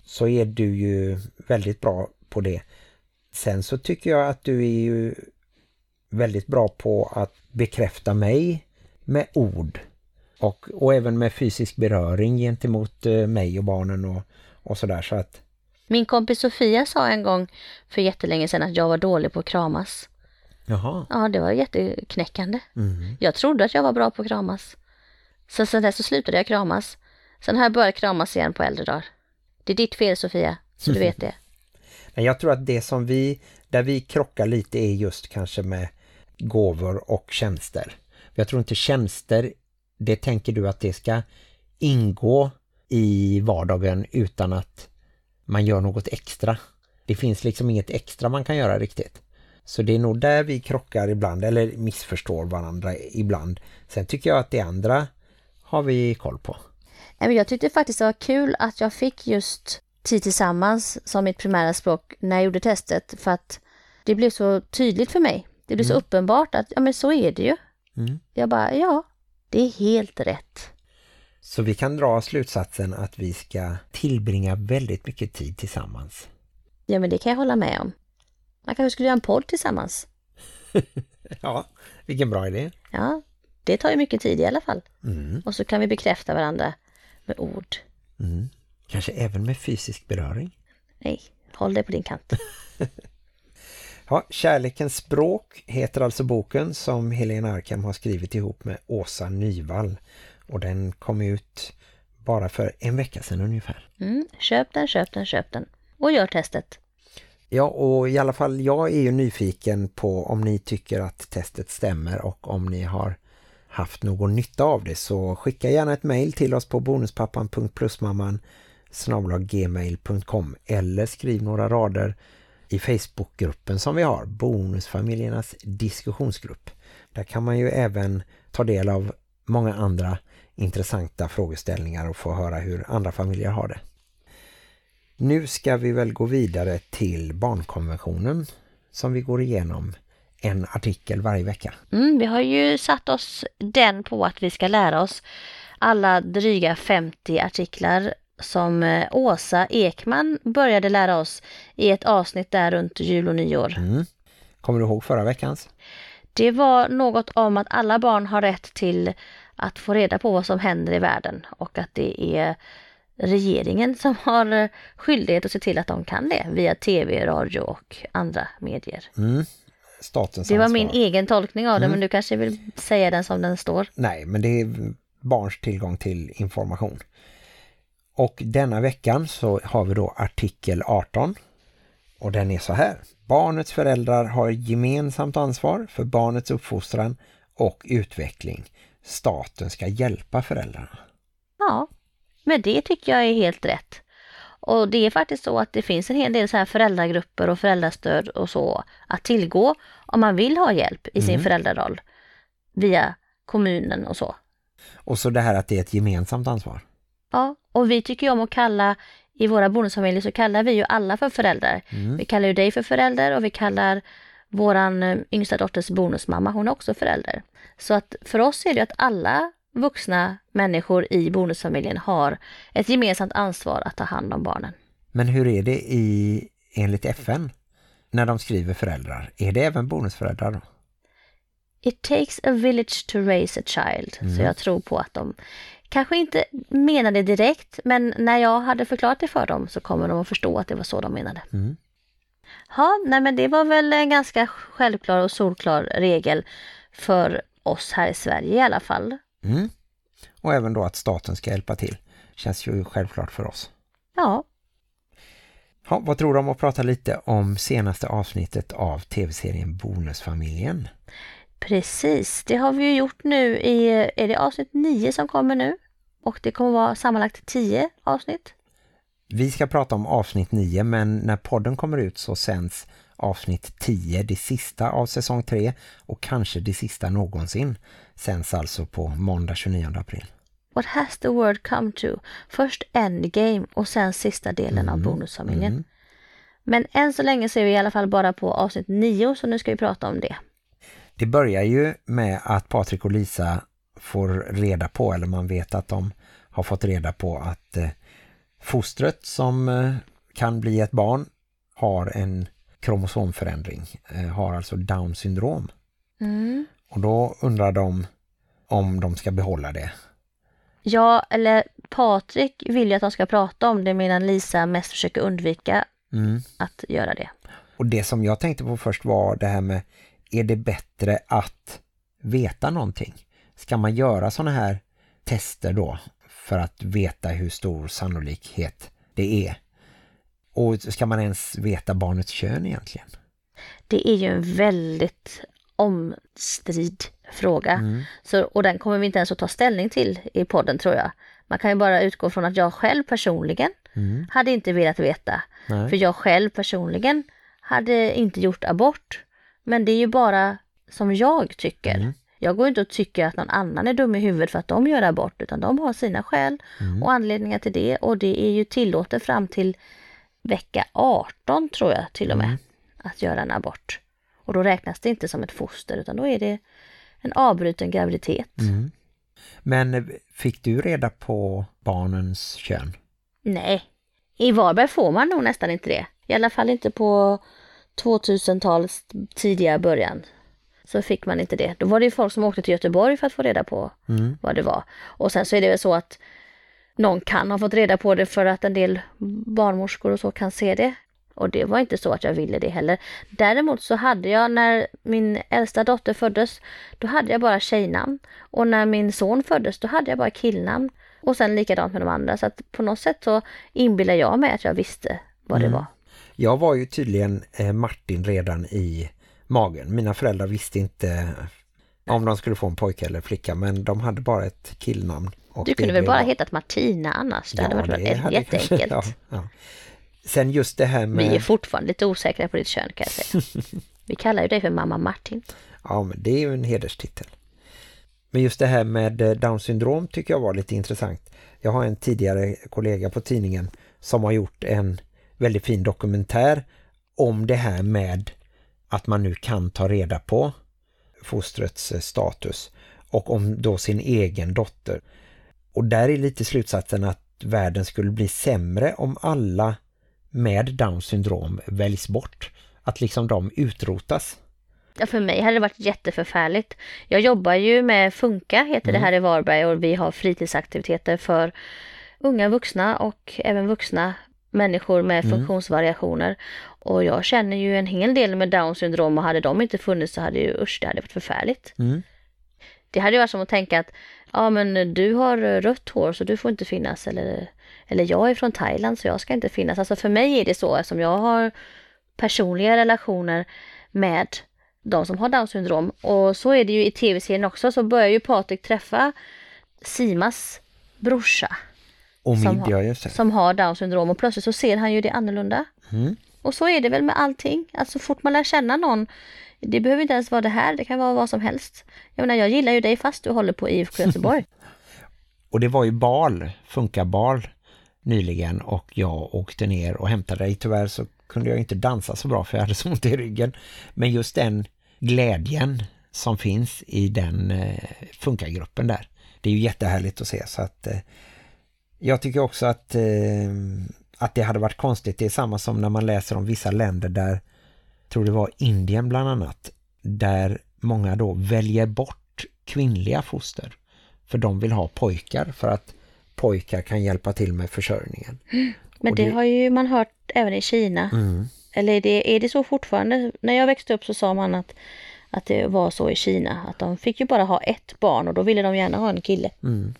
Så är du ju väldigt bra på det. Sen så tycker jag att du är ju väldigt bra på att bekräfta mig med ord. Och, och även med fysisk beröring gentemot eh, mig och barnen och, och sådär. Så att Min kompis Sofia sa en gång för jättelänge sedan att jag var dålig på att kramas. Jaha. Ja, det var jätteknäckande. Mm. Jag trodde att jag var bra på att kramas. Så sen dess så slutade jag kramas. Sen har jag börjat kramas igen på äldre dagar. Det är ditt fel Sofia, så du vet det. <laughs> Men jag tror att det som vi, där vi krockar lite är just kanske med gåvor och tjänster. Jag tror inte tjänster, det tänker du att det ska ingå i vardagen utan att man gör något extra. Det finns liksom inget extra man kan göra riktigt. Så det är nog där vi krockar ibland eller missförstår varandra ibland. Sen tycker jag att det andra har vi koll på. Jag tyckte faktiskt det var kul att jag fick just tid tillsammans som mitt primära språk när jag gjorde testet för att det blev så tydligt för mig. Det blev så uppenbart att ja men så är det ju. Mm. Jag bara, ja, det är helt rätt. Så vi kan dra slutsatsen att vi ska tillbringa väldigt mycket tid tillsammans. Ja, men det kan jag hålla med om. Man kanske skulle göra en podd tillsammans. <laughs> Ja, vilken bra idé. Ja, det tar ju mycket tid i alla fall. Mm. Och så kan vi bekräfta varandra med ord. Mm. Kanske även med fysisk beröring. Nej, håll det på din kant. <laughs> <laughs> Ja, Kärlekens språk heter alltså boken som Helena Arkham har skrivit ihop med Åsa Nyvall. Och den kom ut bara för en vecka sedan ungefär. Mm, köp den, köp den, köp den. Och gör testet. Ja, och i alla fall jag är ju nyfiken på om ni tycker att testet stämmer och om ni har haft någon nytta av det så skicka gärna ett mejl till oss på bonuspappan.plusmamman gmail.com eller skriv några rader i Facebookgruppen som vi har, Bonusfamiljernas diskussionsgrupp. Där kan man ju även ta del av många andra intressanta frågeställningar och få höra hur andra familjer har det. Nu ska vi väl gå vidare till barnkonventionen som vi går igenom en artikel varje vecka. Mm, vi har ju satt oss den på att vi ska lära oss alla dryga 50 artiklar som eh, Åsa Ekman började lära oss i ett avsnitt där runt jul och nyår. Mm. Kommer du ihåg förra veckans? Det var något om att alla barn har rätt till att få reda på vad som händer i världen och att det är regeringen som har skyldighet att se till att de kan det via tv, radio och andra medier. Mm. Statens Det var ansvar. min egen tolkning av det Mm. men du kanske vill säga den som den står. Nej, men det är barns tillgång till information. Och denna veckan så har vi då artikel 18. Och den är så här. Barnets föräldrar har gemensamt ansvar för barnets uppfostran och utveckling. Staten ska hjälpa föräldrarna. Ja, men det tycker jag är helt rätt. Och det är faktiskt så att det finns en hel del så här föräldragrupper och föräldrastöd och så att tillgå om man vill ha hjälp i sin Mm. föräldraroll via kommunen och så. Och så det här att det är ett gemensamt ansvar. Ja, och vi tycker ju om att kalla, i våra bonusfamiljer så kallar vi ju alla för föräldrar. Mm. Vi kallar ju dig för förälder och vi kallar våran eh, yngsta dotters bonusmamma, hon är också förälder. Så att för oss är det att alla vuxna människor i bonusfamiljen har ett gemensamt ansvar att ta hand om barnen. Men hur är det i enligt FN när de skriver föräldrar? Är det även bonusföräldrar då? It takes a village to raise a child. Mm. Så jag tror på att de kanske inte menar det direkt, men när jag hade förklarat det för dem så kommer de att förstå att det var så de menade. Mm. Ja, nej men det var väl en ganska självklar och solklar regel för oss här i Sverige i alla fall. Mm. Och även då att staten ska hjälpa till. Känns ju självklart för oss. Ja, Ja, vad tror du om att prata lite om senaste avsnittet av tv-serien Bonusfamiljen? precis. Det har vi ju gjort nu i, är det avsnitt 9 som kommer nu? Och det kommer vara sammanlagt 10 avsnitt. Vi ska prata om avsnitt 9 men när podden kommer ut så sänds avsnitt 10, det sista av säsong 3 och kanske det sista någonsin sänds alltså på måndag 29 april. What has the word come to? Först Endgame och sen sista delen av Bonusfamiljen. Mm. Men än så länge så är vi i alla fall bara på avsnitt 9 så nu ska vi prata om det. Det börjar ju med att Patrik och Lisa får reda på, eller man vet att de har fått reda på att eh, fostret som eh, kan bli ett barn har en kromosomförändring, eh, har alltså Down syndrom. Och då undrar de om de ska behålla det. Ja, eller Patrik vill ju att de ska prata om det medan Lisa mest försöker undvika Mm. att göra det. Och det som jag tänkte på först var det här med är det bättre att veta någonting? Ska man göra såna här tester då för att veta hur stor sannolikhet det är? Och ska man ens veta barnets kön egentligen? Det är ju en väldigt omstrid fråga. Så, och den kommer vi inte ens att ta ställning till i podden tror jag. Man kan ju bara utgå från att jag själv personligen hade inte velat veta. Nej. För jag själv personligen hade inte gjort abort. Men det är ju bara som jag tycker. Jag går inte och tycker att någon annan är dum i huvudet för att de gör abort. Utan de har sina skäl och anledningar till det. Och det är ju tillåtet fram till vecka 18 tror jag till och med. Att göra en abort. Och då räknas det inte som ett foster utan då är det en avbruten graviditet. Mm. Men fick du reda på barnens kön? Nej, i Varberg får man nog nästan inte det. I alla fall inte på 2000-talets tidiga början. Så fick man inte det. Då var det ju folk som åkte till Göteborg för att få reda på Mm. vad det var. Och sen så är det väl så att någon kan ha fått reda på det för att en del barnmorskor och så kan se det. Och det var inte så att jag ville det heller. Däremot så hade jag när min äldsta dotter föddes, då hade jag bara tjejnamn. Och när min son föddes, då hade jag bara killnamn. Och sen likadant med de andra. Så att på något sätt så inbillar jag mig att jag visste vad det var. Jag var ju tydligen eh, Martin redan i magen. Mina föräldrar visste inte om de skulle få en pojke eller flicka men de hade bara ett killnamn. Du kunde väl bara jag. hetat Martina annars? Det hade varit det hade- jätteenkelt. <laughs> ja, ja. Sen just det här med... Vi är fortfarande lite osäkra på ditt kön kan jag säga. <laughs> Vi kallar ju dig för mamma Martin. Ja, men det är ju en hederstitel. Men just det här med eh, Down syndrom tycker jag var lite intressant. Jag har en tidigare kollega på tidningen som har gjort en väldigt fin dokumentär om det här med att man nu kan ta reda på fostrets eh, status och om då sin egen dotter. Och där är lite slutsatsen att världen skulle bli sämre om alla med Down syndrom väljs bort. Att liksom de utrotas. Ja, för mig hade det varit jätteförfärligt. Jag jobbar ju med Funka, heter det här i Varberg och vi har fritidsaktiviteter för unga vuxna och även vuxna människor med funktionsvariationer. Och jag känner ju en hel del med Down syndrom och hade de inte funnits så hade ju, usch, det hade varit förfärligt. Mm. Det hade ju varit som att tänka att ja men du har rött hår så du får inte finnas eller, eller jag är från Thailand så jag ska inte finnas. Alltså för mig är det så eftersom jag har personliga relationer med de som har Downs syndrom. Och så är det ju i tv-serien också så börjar ju Patrik träffa Simas brorsa Och Som har- som har Downs syndrom och plötsligt så ser han ju det annorlunda. Mm. Och så är det väl med allting. Att så fort man lär känna någon, det behöver inte ens vara det här, det kan vara vad som helst. Jag menar, jag gillar ju dig fast du håller på IFK Göteborg. <laughs> <laughs> Och det var ju bal, funka bal nyligen och jag åkte ner och hämtade dig. Tyvärr så kunde jag inte dansa så bra för jag hade så ont i ryggen. Men just den glädjen som finns i den eh, funkargruppen där. Det är ju jättehärligt att se så att eh, jag tycker också att, eh, att det hade varit konstigt. Det är samma som när man läser om vissa länder där, jag tror det var Indien bland annat, där många då väljer bort kvinnliga foster. För de vill ha pojkar för att pojkar kan hjälpa till med försörjningen. <gasps> Men det det- har ju man hört även i Kina. Mm. Eller är det, är det så fortfarande? När jag växte upp så sa man att, att det var så i Kina. Att de fick ju bara ha ett barn och då ville de gärna ha en kille. Mm.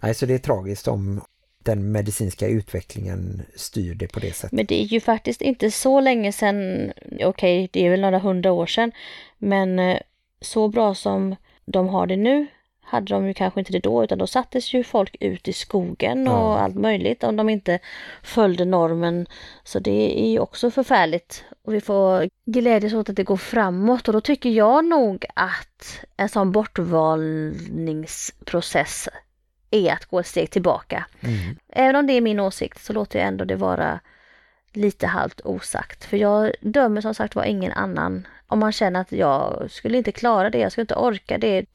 Nej, så det är tragiskt om den medicinska utvecklingen styr det på det sättet. Men det är ju faktiskt inte så länge sedan, okej det är väl några hundra år sedan, men eh, så bra som de har det nu hade de ju kanske inte det då utan då sattes ju folk ut i skogen och Ja. allt möjligt om de inte följde normen. Så det är ju också förfärligt och vi får glädjas åt att det går framåt och då tycker jag nog att en sån bortvalningsprocess är att gå ett steg tillbaka. Mm. Även om det är min åsikt så låter jag ändå det vara lite halvt osagt. För jag dömer som sagt var ingen annan. Om man känner att jag skulle inte klara det, jag skulle inte orka det.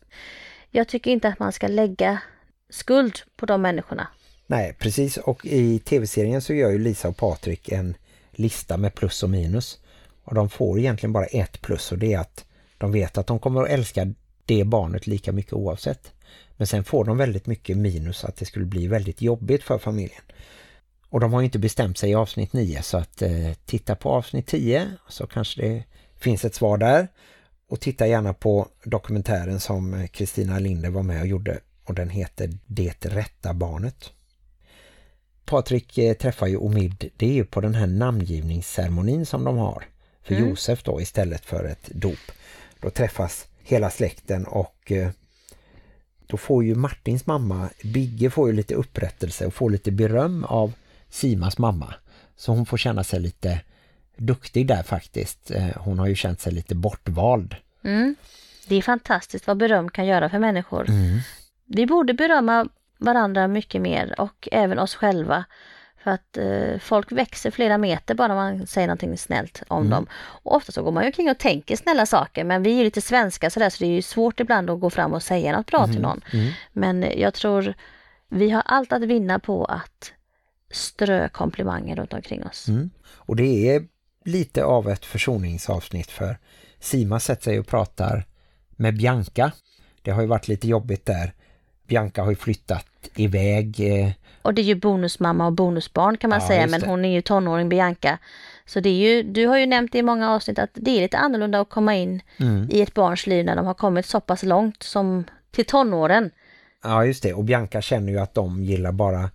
Jag tycker inte att man ska lägga skuld på de människorna. Nej, precis. Och i tv-serien så gör ju Lisa och Patrik en lista med plus och minus. Och de får egentligen bara ett plus och det är att de vet att de kommer att älska det barnet lika mycket oavsett. Men sen får de väldigt mycket minus att det skulle bli väldigt jobbigt för familjen. Och de har ju inte bestämt sig i avsnitt 9 så att eh, titta på avsnitt 10 så kanske det finns ett svar där. Och titta gärna på dokumentären som Kristina Linde var med och gjorde och den heter Det rätta barnet. Patrik eh, träffar ju Omid, det är ju på den här namngivningsceremonin som de har för Mm. Josef då istället för ett dop. Då träffas hela släkten och eh, då får ju Martins mamma, Bigge får ju lite upprättelse och får lite beröm av Simas mamma. Så hon får känna sig lite duktig där faktiskt. Eh, Hon har ju känt sig lite bortvald. Mm. Det är fantastiskt vad beröm kan göra för människor. Mm. Vi borde berömma varandra mycket mer och även oss själva. För att eh, folk växer flera meter bara man säger någonting snällt om dem. Och ofta så går man ju omkring och tänker snälla saker men vi är ju lite svenska sådär så det är ju svårt ibland att gå fram och säga något bra till någon. Men jag tror vi har allt att vinna på att strö komplimanger runt omkring oss. Mm. Och det är lite av ett försoningsavsnitt för Sima sätter sig och pratar med Bianca. Det har ju varit lite jobbigt där. Bianca har ju flyttat iväg. eh, Och det är ju bonusmamma och bonusbarn kan man Ja, säga men hon är ju tonåring Bianca. Så det är ju, du har ju nämnt i många avsnitt att det är lite annorlunda att komma in Mm. i ett barns liv när de har kommit så pass långt som till tonåren. Ja just det, och Bianca känner ju att de gillar bara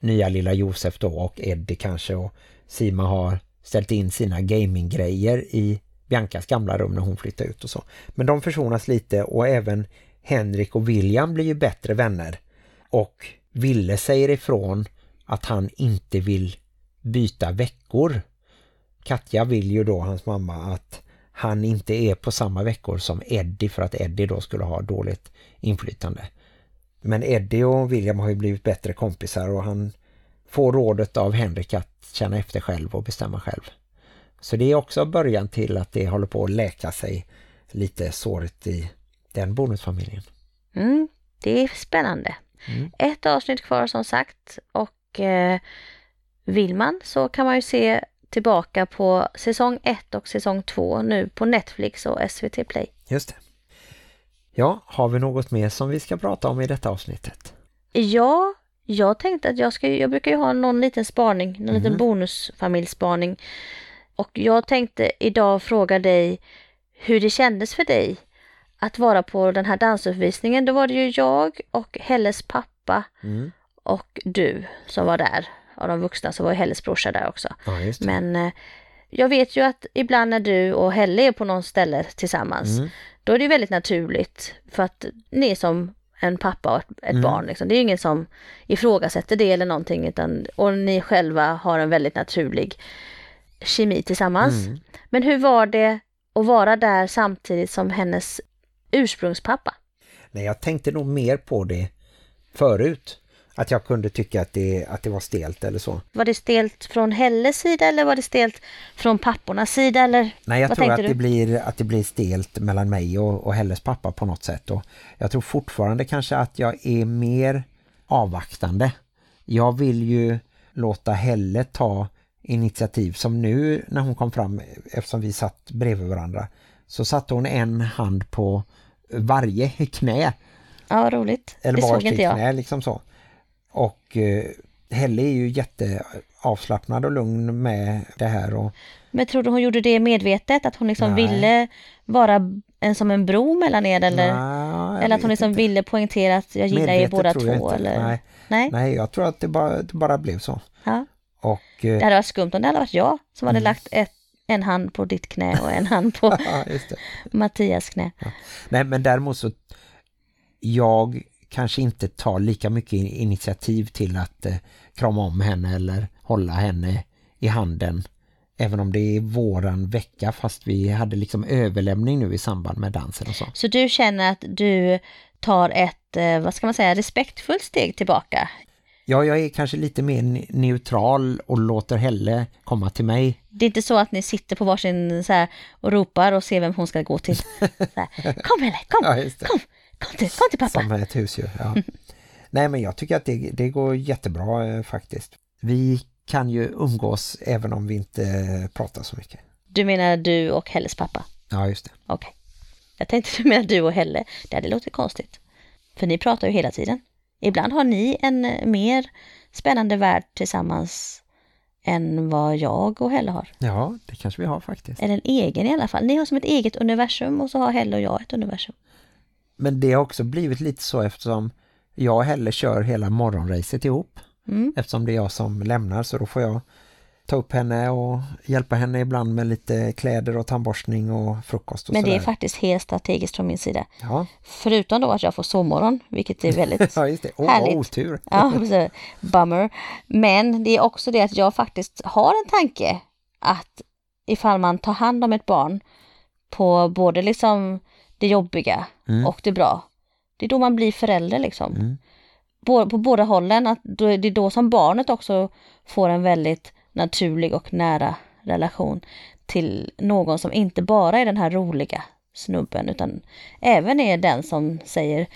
nya lilla Josef då och Eddie kanske och Sima har ställt in sina gaminggrejer i Biancas gamla rum när hon flyttade ut och så. Men de försonas lite och även Henrik och William blir ju bättre vänner. Och Ville säger ifrån att han inte vill byta veckor. Katja vill ju då, hans mamma, att han inte är på samma veckor som Eddie för att Eddie då skulle ha dåligt inflytande. Men Eddie och William har ju blivit bättre kompisar och han får rådet av Henrik att känna efter själv och bestämma själv. Så det är också början till att det håller på att läka sig lite såret i den bonusfamiljen. Mm, det är spännande. Mm. Ett avsnitt kvar som sagt och eh, vill man så kan man ju se tillbaka på säsong 1 och säsong 2 nu på Netflix och SVT Play. Just det. Ja, har vi något mer som vi ska prata om i detta avsnittet? Ja, jag tänkte att jag ska, jag brukar ju ha någon liten spaning, någon Mhm. liten bonusfamiljspaning. Och jag tänkte idag fråga dig hur det kändes för dig att vara på den här dansuppvisningen. Då var det ju jag och Helles pappa Mm. och du som var där. Av de vuxna så var ju Helles brorsa där också. Ja. Men eh, jag vet ju att ibland när du och Helle är på någon ställe tillsammans, Mm. då är det väldigt naturligt för att ni är som en pappa och ett, ett Mm. barn. Liksom. Det är ju ingen som ifrågasätter det eller någonting utan, och ni själva har en väldigt naturlig kemi tillsammans. Mm. Men hur var det att vara där samtidigt som hennes ursprungspappa? Nej, jag tänkte nog mer på det förut. Att jag kunde tycka att det, att det var stelt eller så. Var det stelt från Helles sida eller var det stelt från pappornas sida? Eller? Nej, jag Vad tror att det, blir, att det blir stelt mellan mig och, och Helles pappa på något sätt. Och jag tror fortfarande kanske att jag är mer avvaktande. Jag vill ju låta Helle ta initiativ som nu när hon kom fram eftersom vi satt bredvid varandra så satte hon en hand på varje knä Ja, roligt. eller det såg inte jag. knä liksom så. Och eh, Helle är ju jätteavslappnad och lugn med det här och Men tror du hon gjorde det medvetet? Att hon liksom Nej. ville vara en som en bro mellan er? Eller, Nej, eller att hon liksom inte. ville poängtera att jag gillar er Medvetet båda tror jag två? Eller? Nej. Nej? Nej, jag tror att det bara, det bara blev så. Ja. Och Det eh, hade varit skumt om det hade varit jag som Mm. hade lagt ett, en hand på ditt knä och en hand på <laughs> ja, det. Mattias knä. Nej, men däremot så jag kanske inte tar lika mycket in- initiativ till att eh, krama om henne eller hålla henne i handen. Även om det är våran vecka fast vi hade liksom överlämning nu i samband med dansen och så. Så du känner att du tar ett, eh, vad ska man säga, respektfullt steg tillbaka? Ja, jag är kanske lite mer ne- neutral och låter Helle komma till mig. Det är inte så att ni sitter på varsin så här och ropar och ser vem hon ska gå till. <laughs> Här, kom Helle, kom, Ja, kom, kom till, kom till pappa. Som ett husdjur, ja. <laughs> Nej, men jag tycker att det, det går jättebra eh, faktiskt. Vi kan ju umgås även om vi inte eh, pratar så mycket. Du menar du och Helles pappa? Ja, just det. Okej. Jag tänkte du menar du och Helle. Det hade låtit konstigt. För ni pratar ju hela tiden. Ibland har ni en eh, mer spännande värld tillsammans än vad jag och Helle har. Ja, det kanske vi har faktiskt. Eller en egen i alla fall. Ni har som ett eget universum och så har Helle och jag ett universum. Men det har också blivit lite så eftersom jag och Helle kör hela morgonracet ihop. Mm. Eftersom det är jag som lämnar så då får jag ta upp henne och hjälpa henne ibland med lite kläder och tandborstning och frukost och Men det är sådär. faktiskt helt strategiskt från min sida. Ja. Förutom då att jag får sovmorgon, vilket är <laughs> väldigt ja, just det. Åh, Härligt. otur. Ja, <laughs> bummer. Men det är också det att jag faktiskt har en tanke att ifall man tar hand om ett barn på både liksom det jobbiga Mm. och det bra, det är då man blir förälder liksom. Mm. på, på båda hållen. Att då, det är då som barnet också får en väldigt naturlig och nära relation till någon som inte bara är den här roliga snubben utan även är den som säger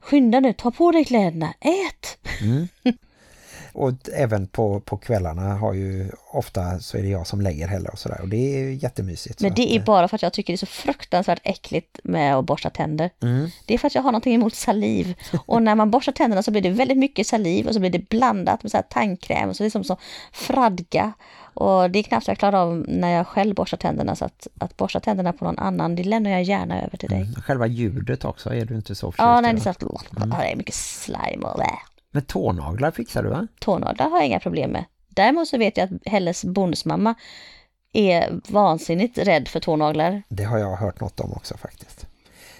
skynda nu, ta på dig kläderna, ät! <laughs> Och även på, på kvällarna har ju ofta så är det jag som lägger heller och sådär. Och det är jättemysigt. Men det är eh, bara för att jag tycker det är så fruktansvärt äckligt med att borsta tänder. Mm. Det är för att jag har någonting emot saliv. <laughs> Och när man borstar tänderna så blir det väldigt mycket saliv och så blir det blandat med så här tandkräm. Så det är som så fradga. Och det är knappt jag klarar av när jag själv borstar tänderna. Så att, att borsta tänderna på någon annan, det lämnar jag gärna över till dig. Mm. Själva ljudet också är du inte så förtjust Ja, nej, det är så att ja, det är mycket slime och blä. Men tånaglar fixar du va? Tånaglar har jag inga problem med. Däremot så vet jag att Helles bonusmamma är vansinnigt rädd för tånaglar. Det har jag hört något om också faktiskt.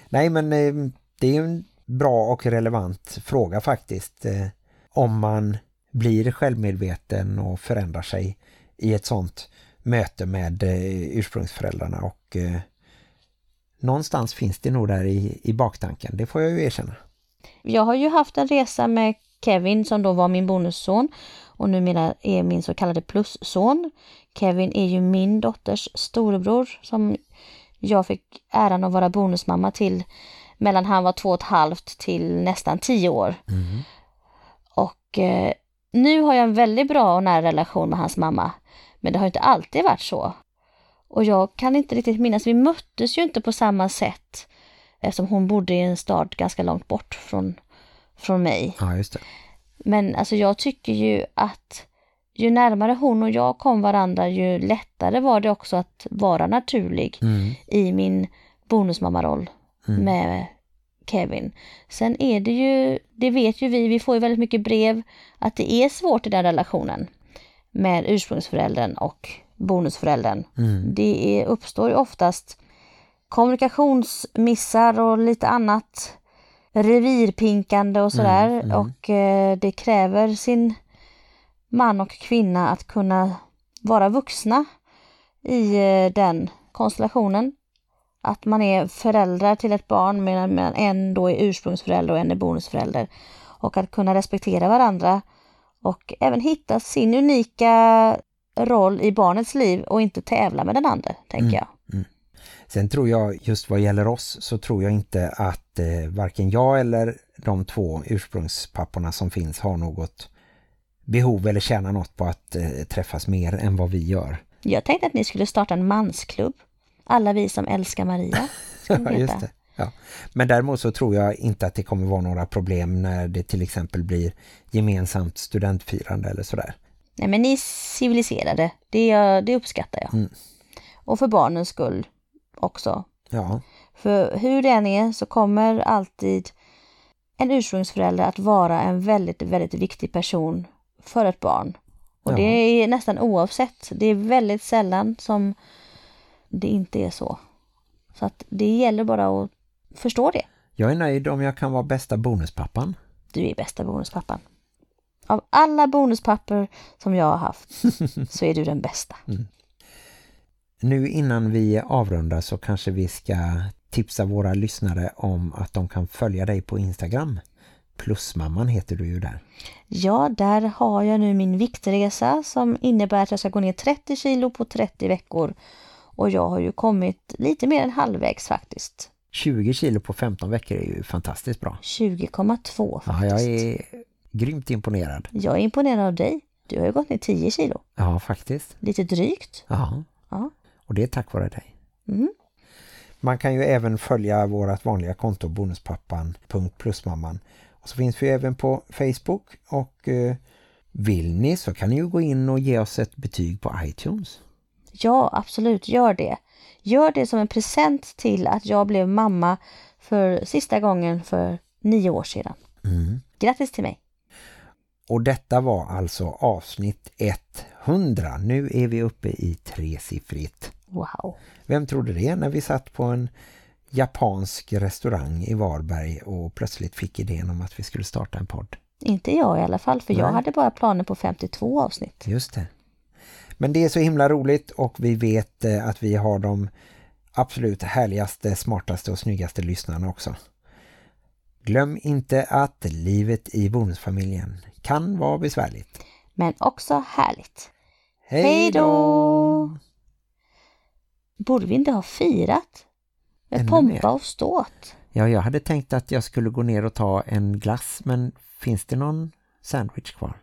Nej men eh, det är en bra och relevant fråga faktiskt. Eh, om man blir självmedveten och förändrar sig i ett sånt möte med eh, ursprungsföräldrarna och någonstans finns det nog där i, i baktanken. Det får jag ju erkänna. Jag har ju haft en resa med Kevin som då var min bonusson och numera är min så kallade plusson. Kevin är ju min dotters storebror som jag fick äran att vara bonusmamma till mellan han var två och ett halvt till nästan tio år. Och eh, nu har jag en väldigt bra och nära relation med hans mamma. Men det har inte alltid varit så. Och jag kan inte riktigt minnas, vi möttes ju inte på samma sätt eftersom hon bodde i en stad ganska långt bort från, från mig. Ja just det. Men alltså jag tycker ju att ju närmare hon och jag kom varandra ju lättare var det också att vara naturlig Mm. i min bonusmammaroll med Kevin. Sen är det ju, det vet ju vi, vi får ju väldigt mycket brev att det är svårt i den relationen med ursprungsföräldern och bonusföräldern. Det är, uppstår ju oftast kommunikationsmissar och lite annat revirpinkande och sådär och eh, det kräver sin man och kvinna att kunna vara vuxna i eh, den konstellationen. Att man är föräldrar till ett barn medan medan en då är ursprungsförälder och en är bonusförälder. Och att kunna respektera varandra och även hitta sin unika roll i barnets liv och inte tävla med den andra, tänker jag. Sen tror jag, just vad gäller oss, så tror jag inte att eh, varken jag eller de två ursprungspapporna som finns har något behov eller tjänar något på att eh, träffas mer än vad vi gör. Jag tänkte att ni skulle starta en mansklubb. Alla vi som älskar Maria. <laughs> Ja, just det. Ja. Men däremot så tror jag inte att det kommer vara några problem när det till exempel blir gemensamt studentfirande eller sådär. Nej men ni är civiliserade. Det, det uppskattar jag. Mm. Och för barnens skull också. Ja, För hur det än är så kommer alltid en ursprungsförälder att vara en väldigt, väldigt viktig person för ett barn. Och Ja. det är nästan oavsett. Det är väldigt sällan som det inte är så. Så att det gäller bara att förstå det. jag är nöjd om jag kan vara bästa bonuspappan. Du är bästa bonuspappan. Av alla bonuspapper som jag har haft <laughs> så är du den bästa. Nu innan vi avrundar så kanske vi ska tipsa våra lyssnare om att de kan följa dig på Instagram. Plusmamman heter du ju där. Ja, där har jag nu min viktresa som innebär att jag ska gå ner 30 kilo på 30 veckor. Och jag har ju kommit lite mer än halvvägs faktiskt. 20 kilo på 15 veckor är ju fantastiskt bra. 20,2 Ja, faktiskt. jag är grymt imponerad. jag är imponerad av dig. Du har ju gått ner 10 kilo. Ja, faktiskt. Lite drygt. Ja, Ja. Och det är tack vare dig. Mm. Man kan ju även följa vårt vanliga konto bonuspappan.plusmamman. Och så finns vi även på Facebook och eh, vill ni så kan ni ju gå in och ge oss ett betyg på iTunes. Ja, absolut. Gör det. Gör det som en present till att jag blev mamma för sista gången för nio år sedan. Grattis till mig. Och detta var alltså avsnitt 100. Nu är vi uppe i tresiffrigt. Wow. Vem trodde det när vi satt på en japansk restaurang i Varberg och plötsligt fick idén om att vi skulle starta en podd? Inte jag i alla fall, för jag Nej. hade bara planer på 52 avsnitt. Just det. Men det är så himla roligt och vi vet eh, att vi har de absolut härligaste, smartaste och snyggaste lyssnarna också. Glöm inte att livet i bonusfamiljen kan vara besvärligt. Men också härligt. Hej då! Borde vi inte ha firat? Med Ännu pompa mer. och ståt. Ja, jag hade tänkt att jag skulle gå ner och ta en glass, men finns det någon sandwich kvar?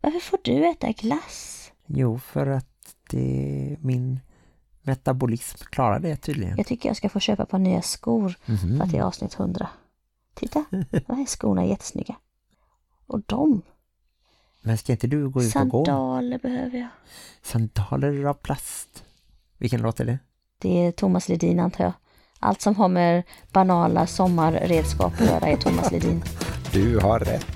Varför får du äta glass? Jo, för att det min metabolism klarar det tydligen. Jag tycker jag ska få köpa par nya skor Mhm. för att det är avsnitt 100. Titta, <laughs> de här skorna är jättesnygga. Och de, Men ska inte du gå ut och gå? sandaler behöver jag. Sandaler av plast. Vilken låt är det? Det är Thomas Ledin antar jag. Allt som har med banala sommarredskap att göra är Thomas Ledin. Du har rätt.